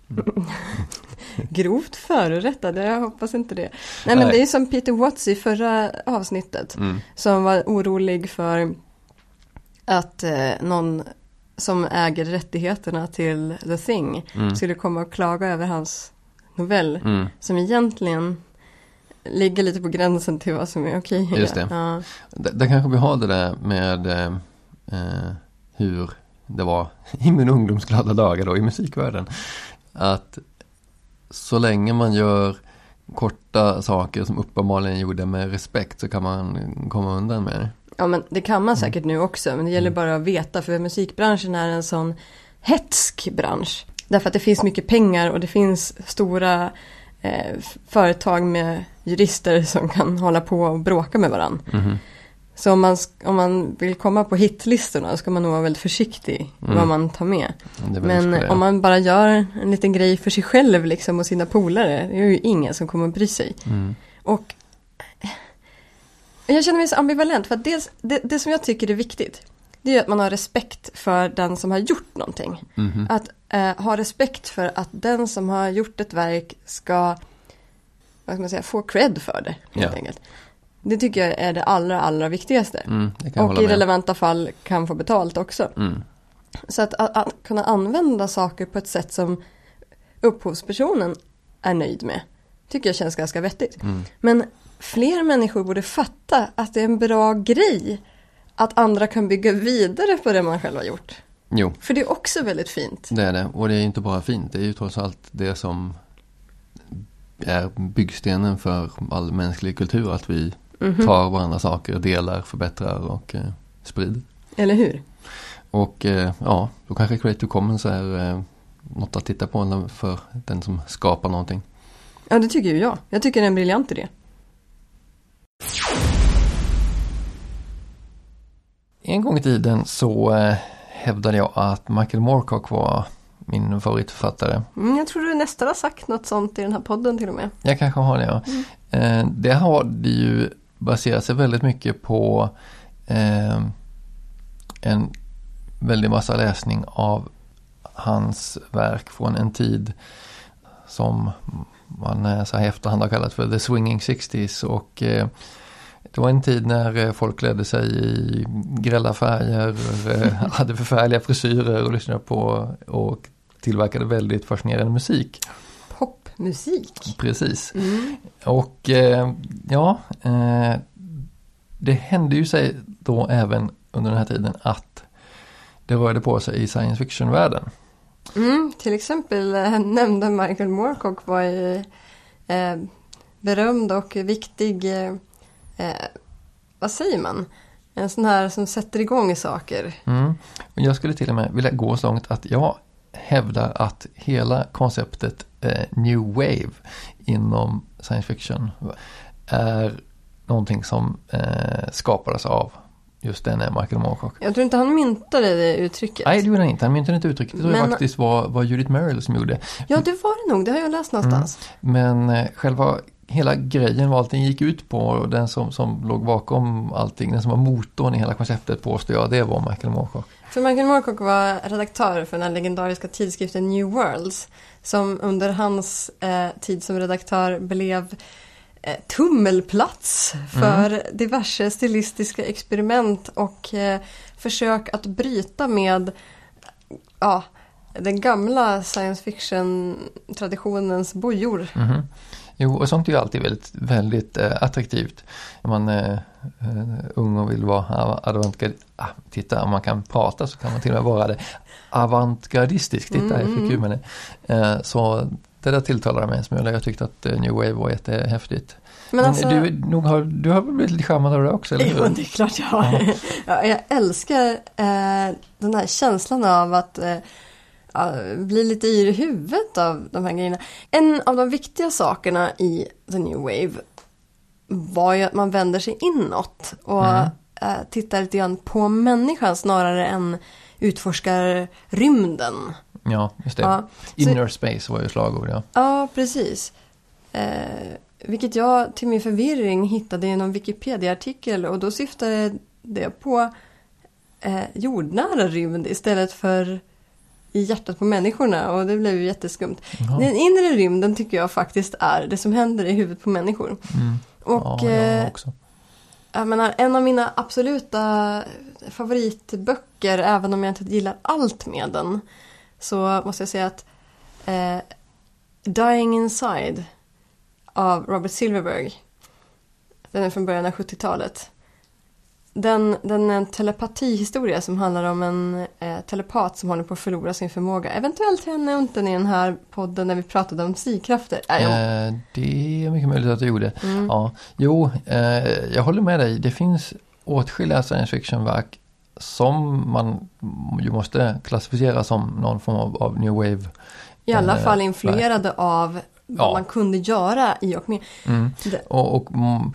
Grovt förorättad, jag hoppas inte det. Nej men Nej. det är som Peter Watts i förra avsnittet. Mm. Som var orolig för att eh, någon som äger rättigheterna till The Thing Mm. skulle komma och klaga över hans novell. Mm. Som egentligen ligger lite på gränsen till vad som är okej. att Just det. Ja. Där, där kanske vi har det där med eh, eh, hur det var i min ungdomsglada dagar då i musikvärlden. Att så länge man gör korta saker som uppenbarligen gjorde med respekt så kan man komma undan med det. ja men det kan man säkert nu också. Men det gäller bara att veta för musikbranschen är en sån hetsk bransch. Därför att det finns mycket pengar och det finns stora eh, företag med jurister som kan hålla på och bråka med varandra. Mhm. Så om man, om man vill komma på hitlistorna ska man nog vara väldigt försiktig Mm. vad man tar med. Men det. om man bara gör en liten grej för sig själv liksom och sina polare, det är ju ingen som kommer att bry sig. Mm. Och jag känner mig så ambivalent för att dels, det, det som jag tycker är viktigt det är att man har respekt för den som har gjort någonting. Mhm. Att eh, ha respekt för att den som har gjort ett verk ska vad ska man säga, få cred för det. Helt Ja. enkelt. Det tycker jag är det allra, allra viktigaste. Mm, Och i relevanta fall kan få betalt också. Mm. Så att, att, att kunna använda saker på ett sätt som upphovspersonen är nöjd med tycker jag känns ganska vettigt. Mm. Men fler människor borde fatta att det är en bra grej att andra kan bygga vidare på det man själv har gjort. Jo, För det är också väldigt fint. det är det. Och det är inte bara fint. Det är ju trots allt det som är byggstenen för all mänsklig kultur. Att vi Mhm. tar varandra saker, delar, förbättrar och eh, sprider. Eller hur? Och eh, ja, då kanske Creative Commons är eh, något att titta på för den som skapar någonting. Ja, det tycker ju jag. Jag tycker det är en briljant idé. En gång i tiden så eh, hävdade jag att Michael Moorcock var min favoritförfattare. Mm, jag tror du nästan har sagt något sånt i den här podden till och med. Jag kanske har det ja. Eh, det har det ju baserar sig väldigt mycket på eh, en väldig massa läsning av hans verk från en tid som man så här i efterhand har kallat för The Swinging Sixties och eh, det var en tid när eh, folk klädde sig i grälla färger, eh, hade förfärliga frisyrer och lyssnade på och tillverkade väldigt fascinerande musik. Popmusik. Precis. Mm. Och eh, ja, eh, det hände ju sig då även under den här tiden att det rörde på sig i science fiction-världen. Mm, till exempel eh, nämnde Michael Moorcock var ju eh, berömd och viktig, eh, vad säger man? En sån här som sätter igång saker. Mm. Jag skulle till och med vilja gå så långt att jag hävdar att hela konceptet New Wave inom science fiction är någonting som eh, skapades av just denne Michael Moorcock. Jag tror inte han myntade det uttrycket. Nej, det gjorde han inte. Han myntade inte uttrycket. Det tror jag Men- faktiskt var, var Judith Merrill som gjorde. Ja, det var det nog. Det har jag läst någonstans. Men eh, själva hela grejen, vad allting gick ut på och den som, som låg bakom allting, den som var motorn i hela konceptet påstår jag, det var Michael Moorcock. För Michael Moorcock var redaktör för den legendariska tidskriften New Worlds. Som under hans eh, tid som redaktör blev eh, tummelplats för diverse stilistiska experiment och eh, försök att bryta med ja, den gamla science fiction-traditionens bojor. Mhm. Jo, och sånt är ju alltid väldigt, väldigt eh, attraktivt. Om man är eh, ung och vill vara av- avantgard... Ah, titta, om man kan prata så kan man till och med vara det. Avantgardistisk, titta jag fick ur med det. Eh, så det där tilltalade mig en smula. Jag tyckte att eh, New Wave var jättehäftigt. Men Men alltså, du, nog har, du har blivit lite charmad av det också, eller Jo, det är klart jag har. Ja, jag älskar eh, den här känslan av att eh, ja, bli lite yr i huvudet av de här grejerna. En av de viktiga sakerna i The New Wave var ju att man vänder sig inåt och Mm. eh, tittar lite grann på människan snarare än utforskar rymden. Ja, just det. Ja, Inner space var ju slagord, ja. Ja, precis. Eh, vilket jag till min förvirring hittade i någon Wikipedia-artikel och då syftade det på eh, jordnära rymd istället för i hjärtat på människorna och det blev ju jätteskumt. Jaha. Den inre rymden tycker jag faktiskt är det som händer i huvudet på människor. Mm. Och ja, eh, jag också. jag menar, en av mina absoluta favoritböcker, även om jag inte gillar allt med den, så måste jag säga att eh, Dying Inside av Robert Silverberg, den är från början av 70-talet. Den, den är en telepatihistoria som handlar om en eh, telepat som håller på att förlora sin förmåga. Eventuellt har jag nämnt den i den här podden när vi pratade om psikrafter. Äh. Eh, det är mycket möjligt att du gjorde. Mm. Ja, jo, eh, jag håller med dig. Det finns åtskilliga science fiction-verk som man ju måste klassificera som någon form av, av new wave. I alla Eh, fall influerade av vad Ja. man kunde göra i och med. Mm. Och, och mm,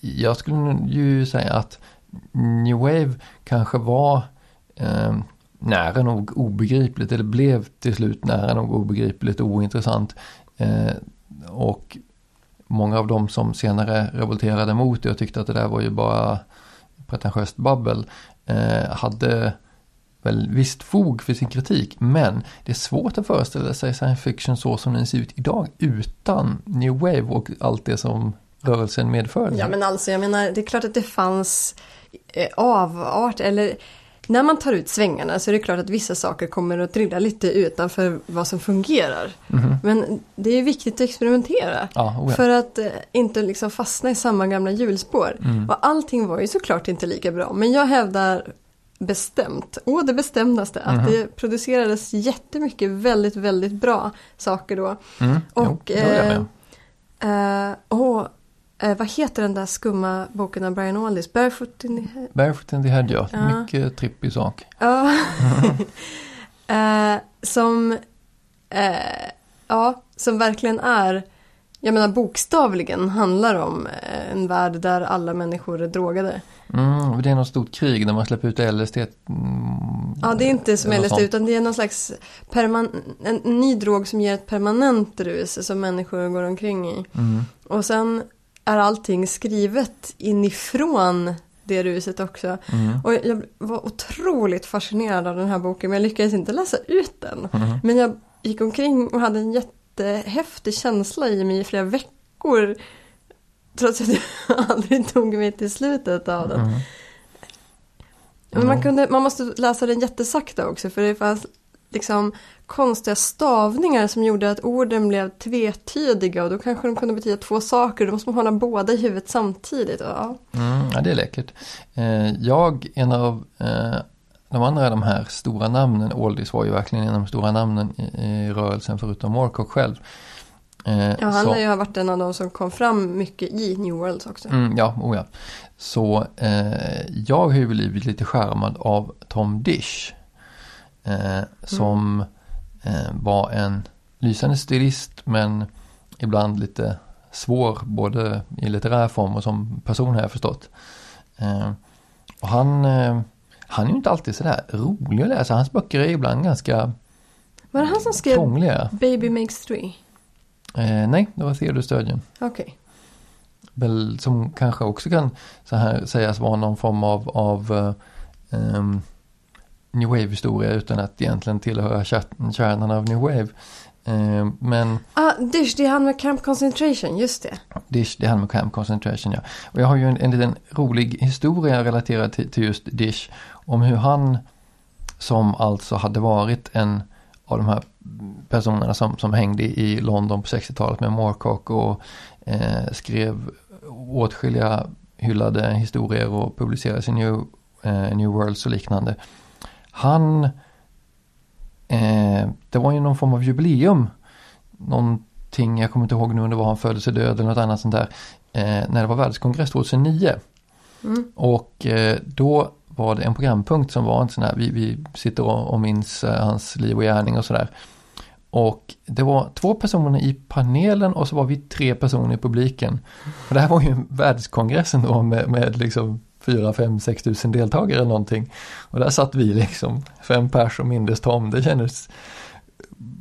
jag skulle ju säga att new wave kanske var eh, nära nog obegripligt, eller blev till slut nära nog obegripligt och ointressant. Eh, och många av dem som senare revolterade mot det och tyckte att det där var ju bara pretentiöst babbel eh, hade väl visst fog för sin kritik men det är svårt att föreställa sig science fiction så som den ser ut idag utan new wave och allt det som rörelsen medförde. Ja men alltså jag menar det är klart att det fanns eh, avart eller när man tar ut svängarna så är det klart att vissa saker kommer att trilla lite utanför vad som fungerar. Mhm. Men det är viktigt att experimentera. Ja, oh ja. För att eh, inte liksom fastna i samma gamla hjulspår. Mm. Och allting var ju såklart inte lika bra. Men jag hävdar bestämt, å det bestämdaste, att det producerades jättemycket väldigt, väldigt bra saker då. Mm, jo, Och, med. eh, åh, eh, vad heter den där skumma boken av Brian Aldiss? Barefoot in the head? Barefoot in the head ja, Ja. mycket trippig sak. Ja. eh, som, eh, ja, som verkligen är, jag menar bokstavligen handlar om eh, en värld där alla människor är drogade. Mm, det är något stort krig när man släpper ut LSD. Mm, Ja, det är inte som LSD sånt. utan det är någon slags en ny drog som ger ett permanent rus som människor går omkring i. Mm, Och sen är allting skrivet inifrån det ruset också. mm, Och jag var otroligt fascinerad av den här boken men jag lyckades inte läsa ut den. mm. Men jag gick omkring och hade en jättehäftig känsla i mig i flera veckor. Trots att jag aldrig tog mig till slutet av den. Mm. Men man, kunde, man måste läsa den jättesakta också för det fanns liksom konstiga stavningar som gjorde att orden blev tvetydiga och då kanske de kunde betyda två saker. Då måste man hålla båda i huvudet samtidigt. Ja. Mm, ja, det är läckert. Eh, jag, en av eh, de andra de här stora namnen, Aldis var ju verkligen en av de stora namnen i, i rörelsen förutom Moorcock själv. Eh, Ja, han så- har ju varit en av de som kom fram mycket i New Worlds också. Mm, ja, oh ja. Så eh, jag har ju blivit lite skärmad av Tom Dish. Eh, som eh, var en lysande stilist men ibland lite svår både i litterär form och som person har jag förstått. Eh, och han, eh, han är ju inte alltid sådär rolig att läsa. Hans böcker är ibland ganska Var det han som skrev krångliga. Baby Makes Three? Eh, nej, det var Theodor Sturgeon. Okej. väl som kanske också kan så här sägas vara någon form av, av eh, ehm, New Wave-historia utan att egentligen tillhöra kär- kärnan av New Wave. Eh, men Ah, Dish, det är han med Camp Concentration, just det. Dish, det handlar om Camp Concentration ja. Och jag har ju en, en liten rolig historia relaterad till, till just Dish. om hur han som alltså hade varit en av de här personerna som, som hängde i London på 60-talet med Moorcock och eh, skrev åtskilliga hyllade historier och publicerades i New, eh, New Worlds och liknande. Han, eh, det var ju någon form av jubileum, någonting, jag kommer inte ihåg nu om det var han födelsedöd eller något annat sånt där, eh, när det var världskongress 2009. Mm. Och eh, då var det en programpunkt som var en sån här, vi, vi sitter och, och minns eh, hans liv och gärning och sådär. Och det var två personer i panelen och så var vi tre personer i publiken. Och det här var ju världskongressen då med, med liksom 4, 5, 6 tusen deltagare eller någonting. Och där satt vi liksom, fem pers och mindes Tom. Det kändes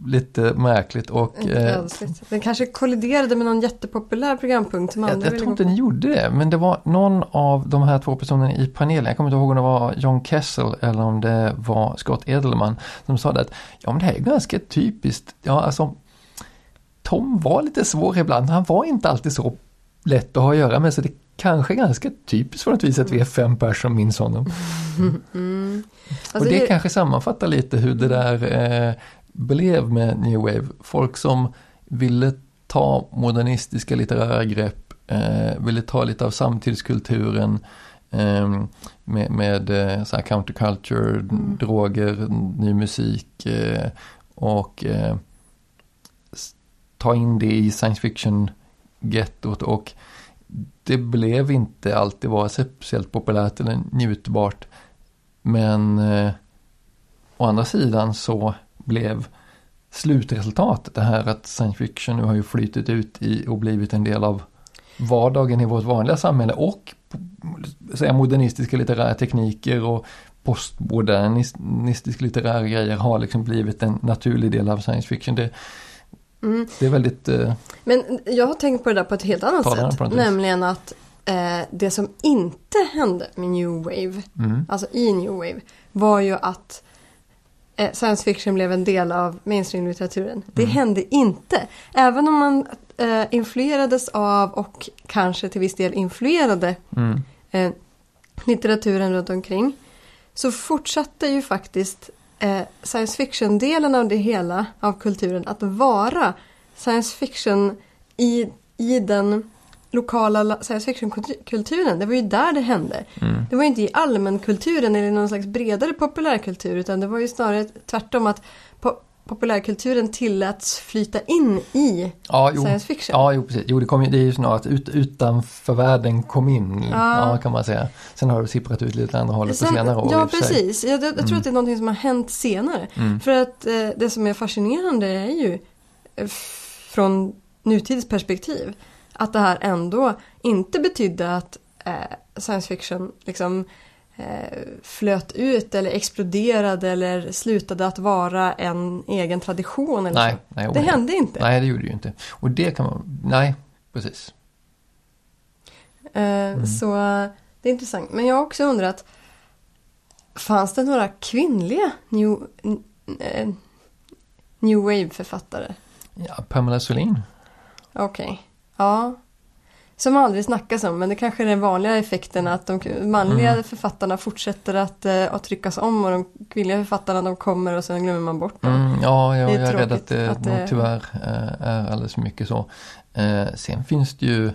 lite märkligt och... Eh, den kanske kolliderade med någon jättepopulär programpunkt som Jag, jag tror inte den gjorde det, men det var någon av de här två personerna i panelen, jag kommer inte ihåg om det var John Kessel eller om det var Scott Edelman, som sa det att ja men det här är ganska typiskt, ja alltså Tom var lite svår ibland, han var inte alltid så lätt att ha att göra med så det kanske ganska typiskt på något vis att vi är fem personer som minns honom. Mm. Alltså och det, det kanske sammanfattar lite hur det där eh, blev med New Wave. Folk som ville ta modernistiska litterära grepp, eh, ville ta lite av samtidskulturen eh, med, med eh, så counterculture, mm. droger, ny musik eh, och eh, ta in det i science fiction-gettot och det blev inte alltid vara speciellt populärt eller njutbart. Men eh, å andra sidan så blev slutresultatet, det här att science fiction nu har ju flytit ut i och blivit en del av vardagen i vårt vanliga samhälle och säga, modernistiska litterära tekniker och postmodernistiska litterära grejer har liksom blivit en naturlig del av science fiction. Det, mm. det är väldigt... Eh, Men jag har tänkt på det där på ett helt annat sätt. Nämligen att eh, det som inte hände med New Wave, mm. alltså i New Wave, var ju att eh, science fiction blev en del av mainstream-litteraturen. Det mm. hände inte. Även om man eh, influerades av och kanske till viss del influerade mm. eh, litteraturen runt omkring. Så fortsatte ju faktiskt eh, science fiction-delen av det hela, av kulturen, att vara science fiction i, i den lokala science fiction-kulturen. Det var ju där det hände. Mm. Det var ju inte i allmänkulturen eller någon slags bredare populärkultur utan det var ju snarare tvärtom att po populärkulturen tilläts flyta in i ja, jo, science fiction. Ja, jo, precis. Jo, det, kom, det är ju snarare att ut, utanför världen kom in, ja. ja. kan man säga. Sen har det sipprat ut lite andra hållet Sen, på senare år. Ja, precis. Jag, jag, jag, tror mm. att det är någonting som har hänt senare. Mm. För att eh, det som är fascinerande är ju eh, från nutidsperspektiv att det här ändå inte betydde att eh, science fiction liksom flöt ut eller exploderade eller slutade att vara en egen tradition. Eller nej, så. nej, det hände inte. Nej, det gjorde det ju inte. Och det kan man, nej, precis. Eh, mm. Så det är intressant. Men jag har också undrat, fanns det några kvinnliga New, eh, new Wave-författare? Ja, Pamela Solin. Okej. Okay. Ja. Som aldrig snackas om, men det kanske är den vanliga effekten att de manliga mm. författarna fortsätter att, uh, att tryckas om och de kvinnliga författarna de kommer och sen glömmer man bort dem. Mm, ja, jag, är, jag är rädd att det, att det... tyvärr uh, är alldeles för mycket så. Sen finns det ju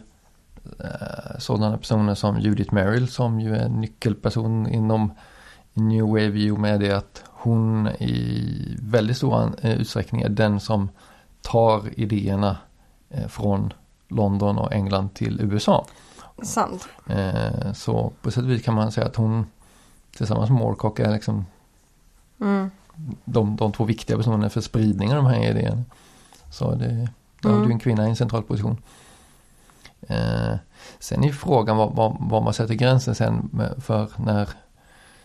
sådana personer som Judith Merrill som ju är en nyckelperson inom New Wave i och med det att hon i väldigt stor utsträckning är den som tar idéerna Eh, från London och England till USA. Sant. Eh, så på sätt och vis kan man säga att hon tillsammans med Moorcock är liksom mm. de, de två viktiga personerna för spridningen av de här idéerna. Så det, då mm. har du en kvinna i en central position. Eh, sen är frågan var, var, var, man sätter gränsen sen för när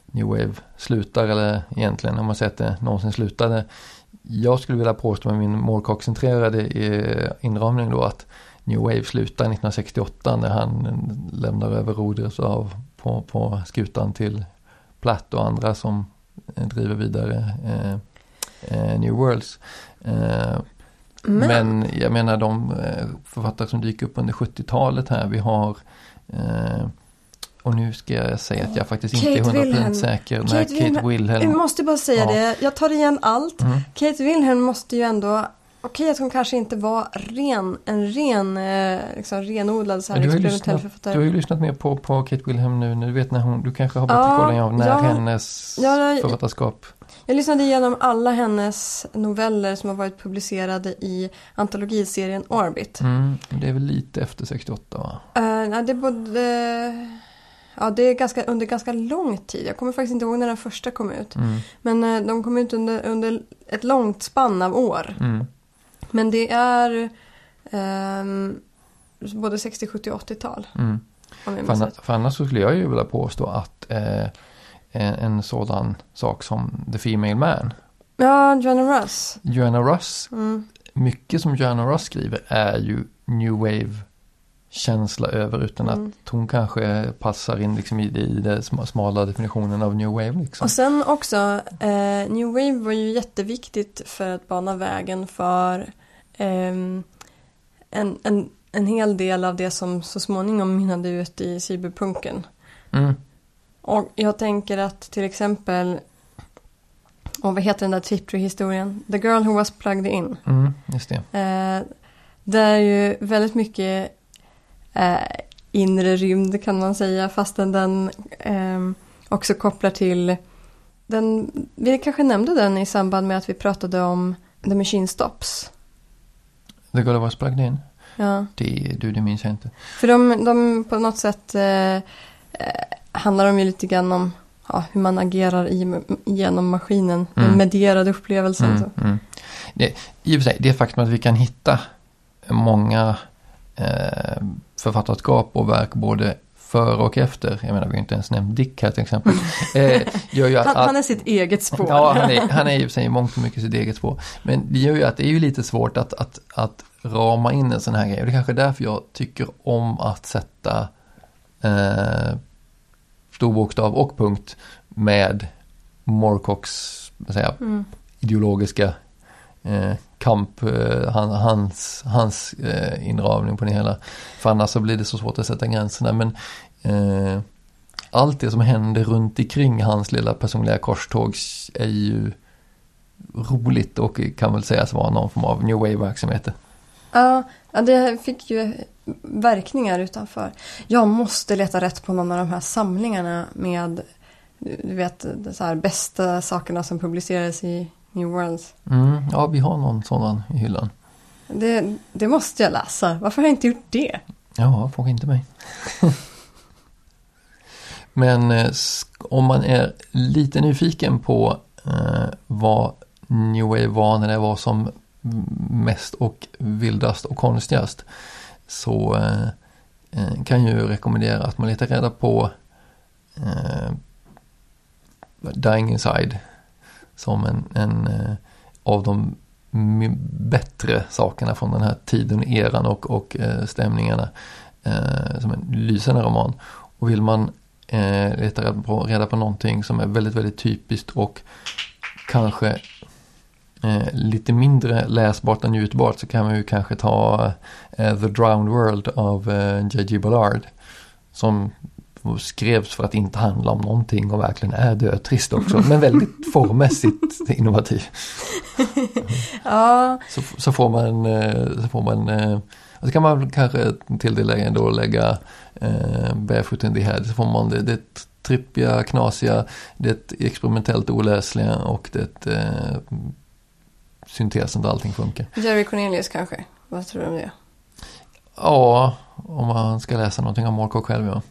New Wave slutar eller egentligen om man säger att det någonsin slutade jag skulle vilja påstå med min målkoncentlerade eh, inramning då att New Wave slutar 1968 när han lämnar över rodret av på, på skutan till Platt och andra som eh, driver vidare eh, eh, New Worlds. Eh, men. men. jag menar de författare som dyker upp under 70-talet här, vi har och nu ska jag säga att jag faktiskt Kate inte är 100% Wilhelm. säker. Kate Kate Wilhelm. Wilhelm. Jag måste bara säga Ja. det, jag tar igen allt. Mm. Kate Wilhelm måste ju ändå, okej att hon kanske inte var ren, en ren, eh, liksom renodlad så här du, har experimentell lyssnat, du har ju lyssnat mer på, på Kate Wilhelm nu. Du vet när hon, du kanske har bättre koll än jag när ja. hennes Ja, författarskap. Jag lyssnade igenom alla hennes noveller som har varit publicerade i antologiserien Orbit. Mm, det är väl lite efter 68 va? Uh, nej, det är både... Ja, det är ganska, under ganska lång tid. Jag kommer faktiskt inte ihåg när den första kom ut. Mm, Men eh, de kom ut under, under ett långt spann av år. mm, Men det är ehm, både 60, 70 och 80-tal. mm. För, rätt. för annars så skulle jag ju vilja påstå att eh, en, en sådan sak som The Female Man, Ja, Joanna Russ. Joanna Russ, Mm. mycket som Joanna Russ skriver är ju New Wave känsla över utan Mm. att hon kanske passar in liksom i, i den sma- smala definitionen av New Wave. Liksom. Och sen också, eh, New Wave var ju jätteviktigt för att bana vägen för ehm, en, en, en hel del av det som så småningom mynnade ut i cyberpunken. Mm, Och jag tänker att till exempel, och vad heter den där Tiptree-historien? The Girl Who Was Plugged In. mm, just det. Eh, det är ju väldigt mycket eh, inre rymd kan man säga fastän den eh, också kopplar till den, vi kanske nämnde den i samband med att vi pratade om The Machine Stops. The Girl Was Plugged In. Ja. Det, du, det minns jag inte. För de, de på något sätt eh, eh, handlar de ju lite grann om ja, hur man agerar i, genom maskinen. Den Mm. medierade upplevelsen. Mm, Så. mm. Det, I och för sig, det faktum att vi kan hitta många eh, författarskap och verk både före och efter, jag menar vi har inte ens nämnt Dick här till exempel, eh, gör ju att, Han, han är sitt eget spår. Ja, han är, han är för sig mångt och mycket sitt eget spår. Men det gör ju att det är ju lite svårt att, att, att rama in en sån här grej. Och det är kanske är därför jag tycker om att sätta eh, stor bokstav och punkt med Morcocks Mm. ideologiska eh, kamp, eh, han, hans, hans eh, inramning på det hela. För annars så blir det så svårt att sätta gränserna. Men eh, allt det som händer runt omkring hans lilla personliga korståg är ju roligt och kan väl sägas vara någon form av new wave-verksamhet. Ja, det fick ju verkningar utanför. Jag måste leta rätt på någon av de här samlingarna med du vet, de så här bästa sakerna som publicerades i New Worlds. Mm, ja, vi har någon sådan i hyllan. Det, det måste jag läsa. Varför har jag inte gjort det? Ja, fråga inte mig. Men eh, om man är lite nyfiken på eh, vad New Wave var när det var som mest och vildast och konstigast så eh, eh, kan jag ju rekommendera att man letar reda på eh, Dying Inside som en, en eh, av de bättre sakerna från den här tiden, eran och, och eh, stämningarna eh, som en lysande roman. Och vill man leta reda på, reda på någonting som är väldigt, väldigt typiskt och kanske eh, lite mindre läsbart och njutbart så kan man ju kanske ta eh, The Drowned World av eh, J.G. Ballard. Som skrevs för att inte handla om någonting och verkligen är dötrist också. Men väldigt formmässigt innovativ. Ja, Så, så får man, eh, så får man eh, så kan man kanske till det lägga, då lägga eh, Barefoot in the Head. Så får man det, det trippiga, knasiga, det experimentellt oläsliga och det eh, syntesen där allting funkar. Jerry Cornelius kanske. Vad tror du om det? Ja, om man ska läsa någonting om Moorcock själv ja.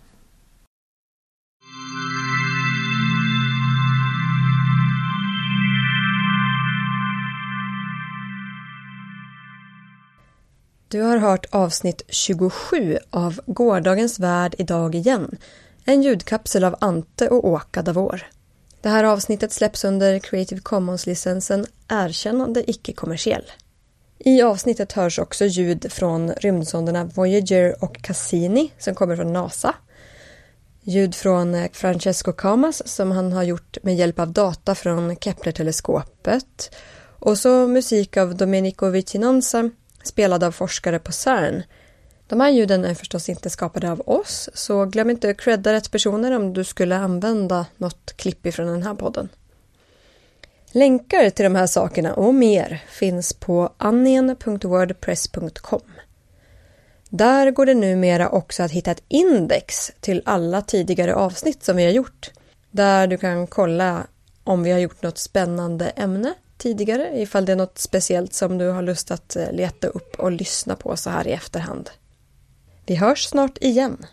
Du har hört avsnitt 27 av Gårdagens värld idag igen. En ljudkapsel av Ante och Åka Davor. Det här avsnittet släpps under Creative Commons-licensen Erkännande icke-kommersiell. I avsnittet hörs också ljud från rymdsonderna Voyager och Cassini som kommer från NASA. Ljud från Francesco Camas som han har gjort med hjälp av data från Kepler-teleskopet. Och så musik av Domenico Vicinanza spelad av forskare på CERN. De här ljuden är förstås inte skapade av oss, så glöm inte att credda rätt personer om du skulle använda något klipp ifrån den här podden. Länkar till de här sakerna och mer finns på annien.wordpress.com. Där går det numera också att hitta ett index till alla tidigare avsnitt som vi har gjort. Där du kan kolla om vi har gjort något spännande ämne tidigare, ifall det är något speciellt som du har lust att eh, leta upp och lyssna på så här i efterhand. Vi hörs snart igen.